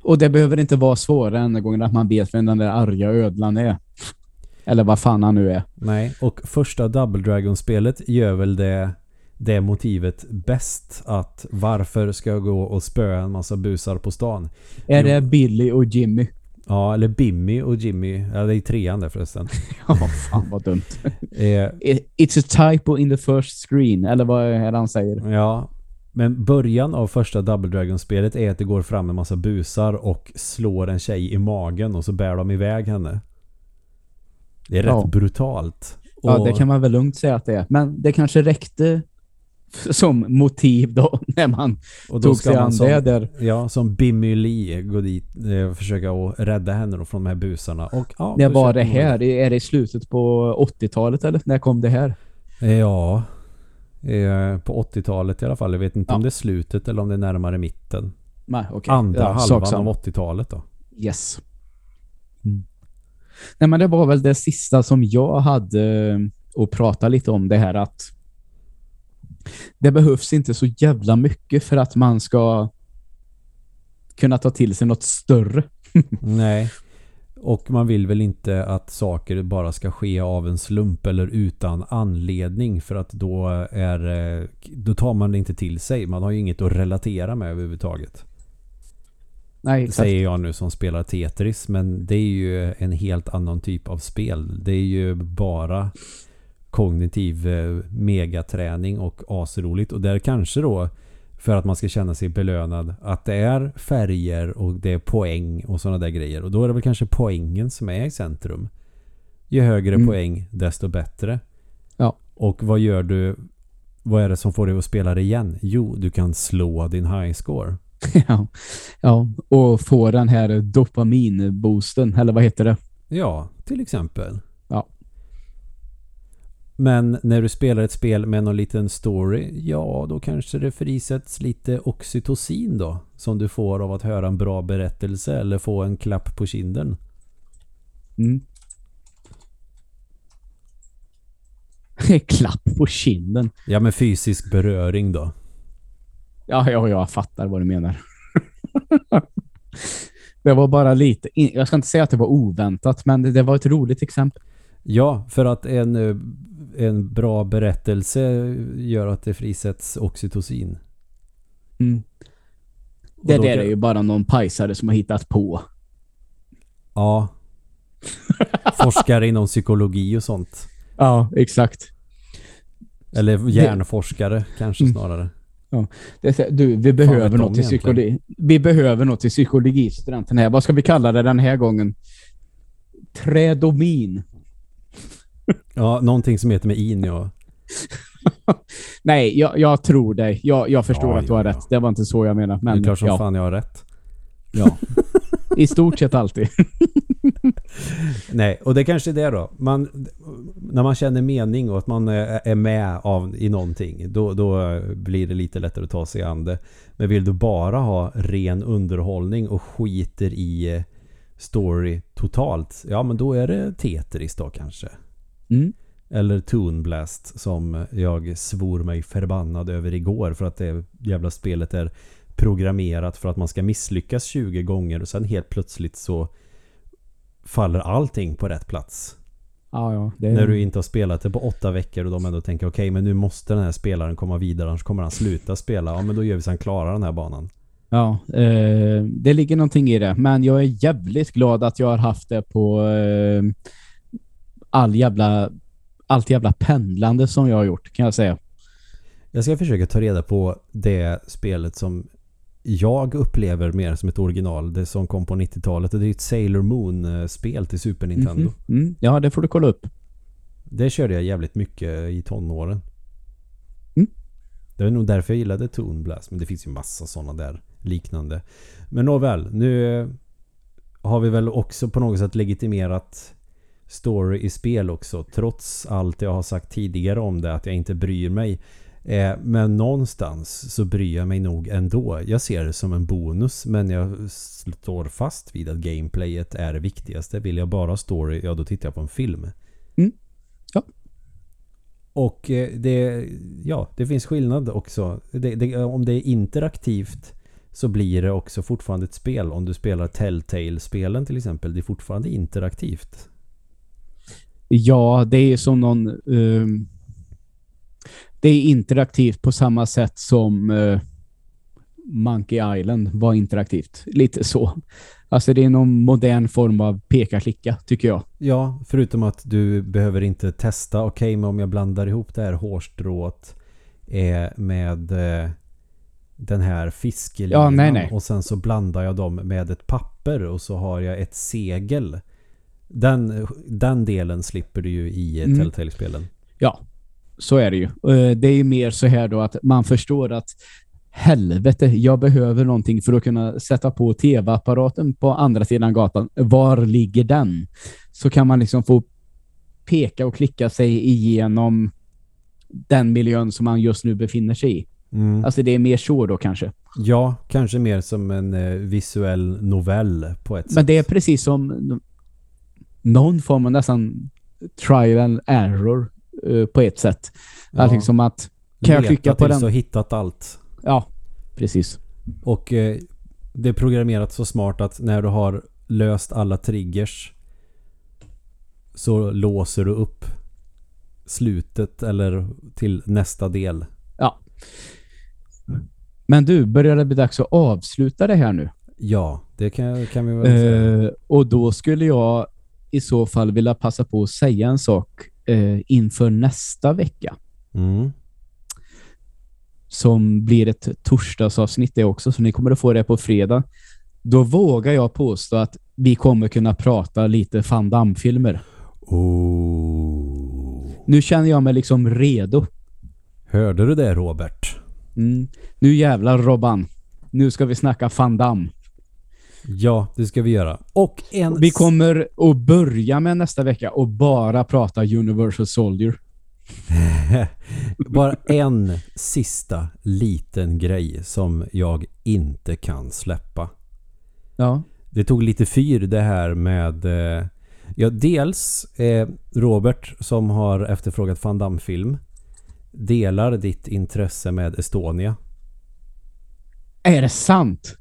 Och det behöver inte vara svårare än gången att man vet vem den där arga ödlan är. Eller vad fan han nu är. Nej, och första Double Dragon-spelet gör väl det, det motivet bäst. Att varför ska jag gå och spöa en massa busar på stan? Är jo. det Billy och Jimmy? Ja, eller Bimmy och Jimmy. Ja, det är trean där förresten. ja, fan vad dumt. Eh, It's a typo in the first screen. Eller vad är det han säger? Ja, men början av första Double Dragon-spelet är att det går fram en massa busar och slår en tjej i magen och så bär de iväg henne. Det är ja. rätt brutalt. Och... Ja, det kan man väl lugnt säga att det är. Men det kanske räckte som motiv då när man och då tog sig an det där. Ja, som Bimmy Lee går dit eh, försöka rädda henne då från de här busarna. Och, ja, det var det här? Är det i slutet på 80-talet eller? När kom det här? Ja, eh, på 80-talet i alla fall. Jag vet inte ja. om det är slutet eller om det är närmare mitten. Nej, okay. Andra ja, halvan av 80-talet då. Yes. Mm. Nej men det var väl det sista som jag hade eh, att prata lite om det här att det behövs inte så jävla mycket för att man ska kunna ta till sig något större. Nej. Och man vill väl inte att saker bara ska ske av en slump eller utan anledning för att då är eh, då tar man det inte till sig. Man har ju inget att relatera med överhuvudtaget. Nej, exakt. Säger jag nu som spelar Tetris. Men det är ju en helt annan typ av spel. Det är ju bara kognitiv eh, megaträning och asroligt. Och där kanske då för att man ska känna sig belönad att det är färger och det är poäng och sådana där grejer. Och då är det väl kanske poängen som är i centrum. Ju högre mm. poäng desto bättre. Ja. Och vad gör du? Vad är det som får dig att spela det igen? Jo, du kan slå din high score. ja. ja, och få den här dopaminboosten, eller vad heter det? Ja, till exempel. Ja. Men när du spelar ett spel med någon liten story, ja då kanske det frisätts lite oxytocin då. Som du får av att höra en bra berättelse eller få en klapp på kinden. Mm. klapp på kinden. Ja, men fysisk beröring då. Ja, ja, jag fattar vad du menar. det var bara lite... Jag ska inte säga att det var oväntat, men det, det var ett roligt exempel. Ja, för att en, eh, en bra berättelse gör att det frisätts oxytocin. Mm. Det där kan... är ju bara någon pajsare som har hittat på. Ja. Forskare inom psykologi och sånt. Ja, exakt. Eller hjärnforskare det... kanske mm. snarare. Ja. Det, du, vi behöver något till psykologi. Vi behöver något till psykologistudenten här. Vad ska vi kalla det den här gången? Trädomin. Ja, någonting som heter med in, ja. Nej, jag, jag, tror dig. Jag, jag förstår ja, att du har ja. rätt. Det var inte så jag menar. Men, det är klart som ja. fan jag har rätt. Ja. I stort sett alltid. Nej, och det kanske är det då. Man, när man känner mening och att man är med av, i någonting, då, då blir det lite lättare att ta sig an det. Men vill du bara ha ren underhållning och skiter i story totalt, ja men då är det Tetris då kanske. Mm. Eller Toon Blast som jag svor mig förbannad över igår för att det jävla spelet är programmerat för att man ska misslyckas 20 gånger och sen helt plötsligt så faller allting på rätt plats. Ja, ja, är... När du inte har spelat det på åtta veckor och de ändå tänker okej okay, men nu måste den här spelaren komma vidare annars kommer han sluta spela. Ja men då gör vi så han klarar den här banan. Ja, eh, det ligger någonting i det. Men jag är jävligt glad att jag har haft det på eh, all jävla allt jävla pendlande som jag har gjort kan jag säga. Jag ska försöka ta reda på det spelet som jag upplever mer som ett original. Det som kom på 90-talet. Det är ett Sailor Moon-spel till Super Nintendo. Mm -hmm. mm. Ja, det får du kolla upp. Det körde jag jävligt mycket i tonåren. Mm. Det var nog därför jag gillade Toon Blast. Men det finns ju massa sådana där liknande. Men nåväl, nu har vi väl också på något sätt legitimerat story i spel också. Trots allt jag har sagt tidigare om det, att jag inte bryr mig. Eh, men någonstans så bryr jag mig nog ändå. Jag ser det som en bonus men jag står fast vid att gameplayet är det viktigaste. Vill jag bara story, ja då tittar jag på en film. Mm. Ja. Och eh, det, ja, det finns skillnad också. Det, det, om det är interaktivt så blir det också fortfarande ett spel. Om du spelar Telltale-spelen till exempel, det är fortfarande interaktivt. Ja, det är som någon... Um, det är interaktivt på samma sätt som uh, Monkey Island var interaktivt. Lite så. Alltså det är någon modern form av peka-klicka, tycker jag. Ja, förutom att du behöver inte testa. Okej, okay, men om jag blandar ihop det här hårstrået eh, med eh, den här fiskelinan ja, nej, nej. och sen så blandar jag dem med ett papper och så har jag ett segel. Den, den delen slipper du ju i mm. Telltale-spelen. Ja, så är det ju. Eh, det är ju mer så här då att man förstår att helvete, jag behöver någonting för att kunna sätta på tv-apparaten på andra sidan gatan. Var ligger den? Så kan man liksom få peka och klicka sig igenom den miljön som man just nu befinner sig i. Mm. Alltså det är mer så då kanske. Ja, kanske mer som en eh, visuell novell på ett sätt. Men det är precis som någon form av nästan trial and error uh, på ett sätt. Ja. Allting som att kan jag klicka på den? så hittat allt. Ja, precis. Och eh, det är programmerat så smart att när du har löst alla triggers så låser du upp slutet eller till nästa del. Ja. Men du, börjar det bli dags att avsluta det här nu? Ja, det kan, kan vi väl säga. Eh, och då skulle jag i så fall vilja passa på att säga en sak eh, inför nästa vecka. Mm. Som blir ett torsdagsavsnitt det också, så ni kommer att få det på fredag. Då vågar jag påstå att vi kommer kunna prata lite Van Damme-filmer. Oh. Nu känner jag mig liksom redo. Hörde du det, Robert? Mm. Nu jävlar, Robban. Nu ska vi snacka Van Damme. Ja, det ska vi göra. Och en... Vi kommer att börja med nästa vecka och bara prata Universal Soldier. bara en sista liten grej som jag inte kan släppa. Ja. Det tog lite fyr det här med... Eh, ja, dels eh, Robert som har efterfrågat Van Damme-film delar ditt intresse med Estonia. Är det sant?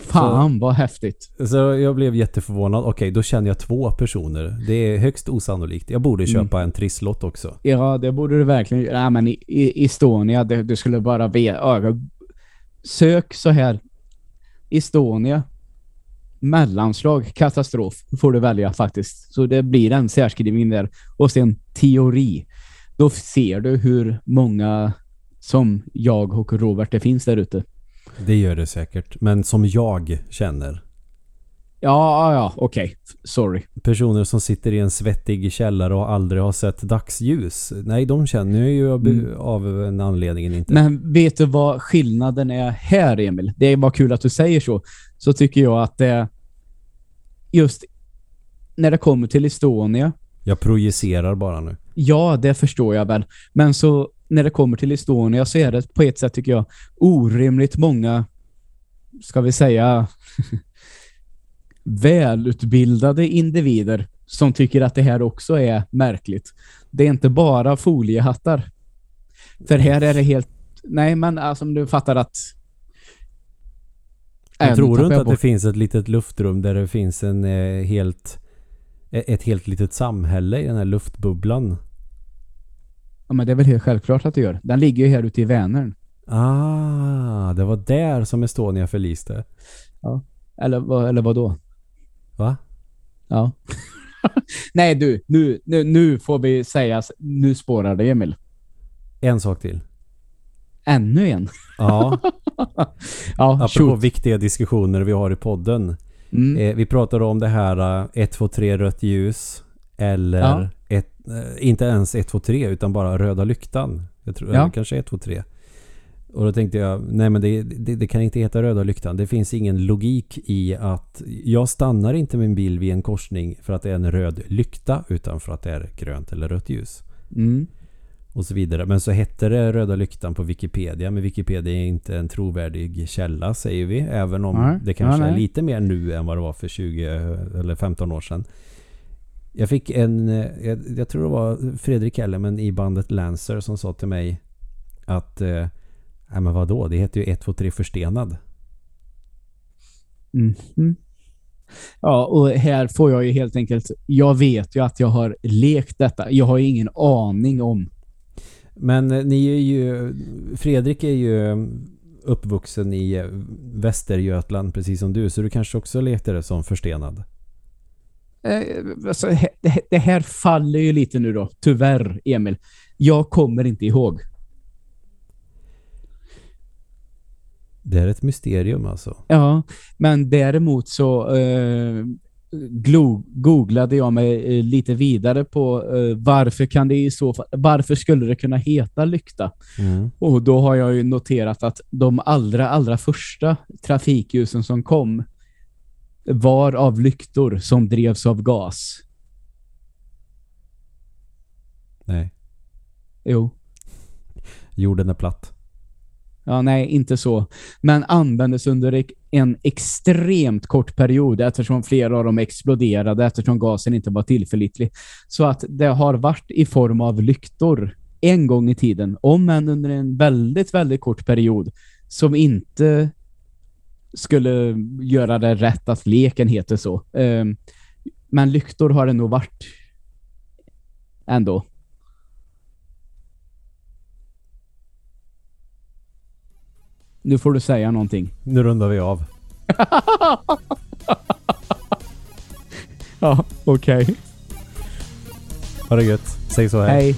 Fan så, vad häftigt. Så jag blev jätteförvånad. Okej, då känner jag två personer. Det är högst osannolikt. Jag borde mm. köpa mm. en trisslott också. Ja, det borde du verkligen göra. Nej, men i, i Estonia, det, du skulle bara be... Sök så här. Estonia. Mellanslag, katastrof får du välja faktiskt. Så det blir en särskrivning där. Och sen teori. Då ser du hur många som jag och Robert det finns där ute. Det gör det säkert. Men som jag känner. Ja, ja, okej. Okay. Sorry. Personer som sitter i en svettig källare och aldrig har sett dagsljus. Nej, de känner ju mm. av en anledning inte. Men vet du vad skillnaden är här, Emil? Det var kul att du säger så. Så tycker jag att det just när det kommer till Estonia. Jag projicerar bara nu. Ja, det förstår jag väl. Men så när det kommer till Estonia så är det på ett sätt tycker jag orimligt många ska vi säga välutbildade individer som tycker att det här också är märkligt. Det är inte bara foliehattar. För här är det helt... Nej, men alltså om du fattar att... Jag tror du inte att det finns ett litet luftrum där det finns en eh, helt... Ett helt litet samhälle i den här luftbubblan? Ja, men det är väl helt självklart att det gör. Den ligger ju här ute i Vänern. Ah, det var där som Estonia förliste. Ja. Eller, eller vad då? Va? Ja. Nej du, nu, nu, nu får vi säga, nu spårar det Emil. En sak till. Ännu en? Ja. ja, Apropå shoot. viktiga diskussioner vi har i podden. Mm. Eh, vi pratade om det här 1, 2, 3 rött ljus. Eller. Ett, eh, inte ens 1, 2, 3 utan bara röda lyktan. Jag tror ja. kanske 1, 2, 3. Och då tänkte jag, nej men det, det, det, kan inte heta röda lyktan. Det finns ingen logik i att jag stannar inte min bil vid en korsning för att det är en röd lykta utan för att det är grönt eller rött ljus. Mm. Och så vidare. Men så hette det röda lyktan på Wikipedia. Men Wikipedia är inte en trovärdig källa säger vi. Även om Nej. det kanske Ja, är nej. lite mer nu än vad det var för 20 eller 15 år sedan. Jag fick en, eh, jag, jag tror det var Fredrik Ellemen i bandet Lancer som sa till mig att eh, Nej men vadå, det heter ju 1, 2, 3 förstenad. Mhm. Ja, och här får jag ju helt enkelt... Jag vet ju att jag har lekt detta. Jag har ju ingen aning om. Men eh, ni är ju... Fredrik är ju uppvuxen i eh, Västergötland precis som du. Så du kanske också lekte det som förstenad. Eh, alltså, det, det här faller ju lite nu då. Tyvärr, Emil. Jag kommer inte ihåg. Det är ett mysterium alltså. Ja, men däremot så eh, googlade jag mig eh, lite vidare på eh, varför kan det i så fall, varför skulle det kunna heta lykta? Mm. Och då har jag ju noterat att de allra, allra första trafikljusen som kom var av lyktor som drevs av gas. Nej. Jo. Jorden är platt. Ja, nej, inte så. Men användes under en extremt kort period eftersom flera av dem exploderade eftersom gasen inte var tillförlitlig. Så att det har varit i form av lyktor en gång i tiden, om än under en väldigt, väldigt kort period som inte skulle göra det rätt att leken heter så. Ehm, Men lyktor har det nog varit ändå. Nu får du säga någonting. Nu rundar vi av. Ja, okej. Ha det gött. Säg så här. Hej.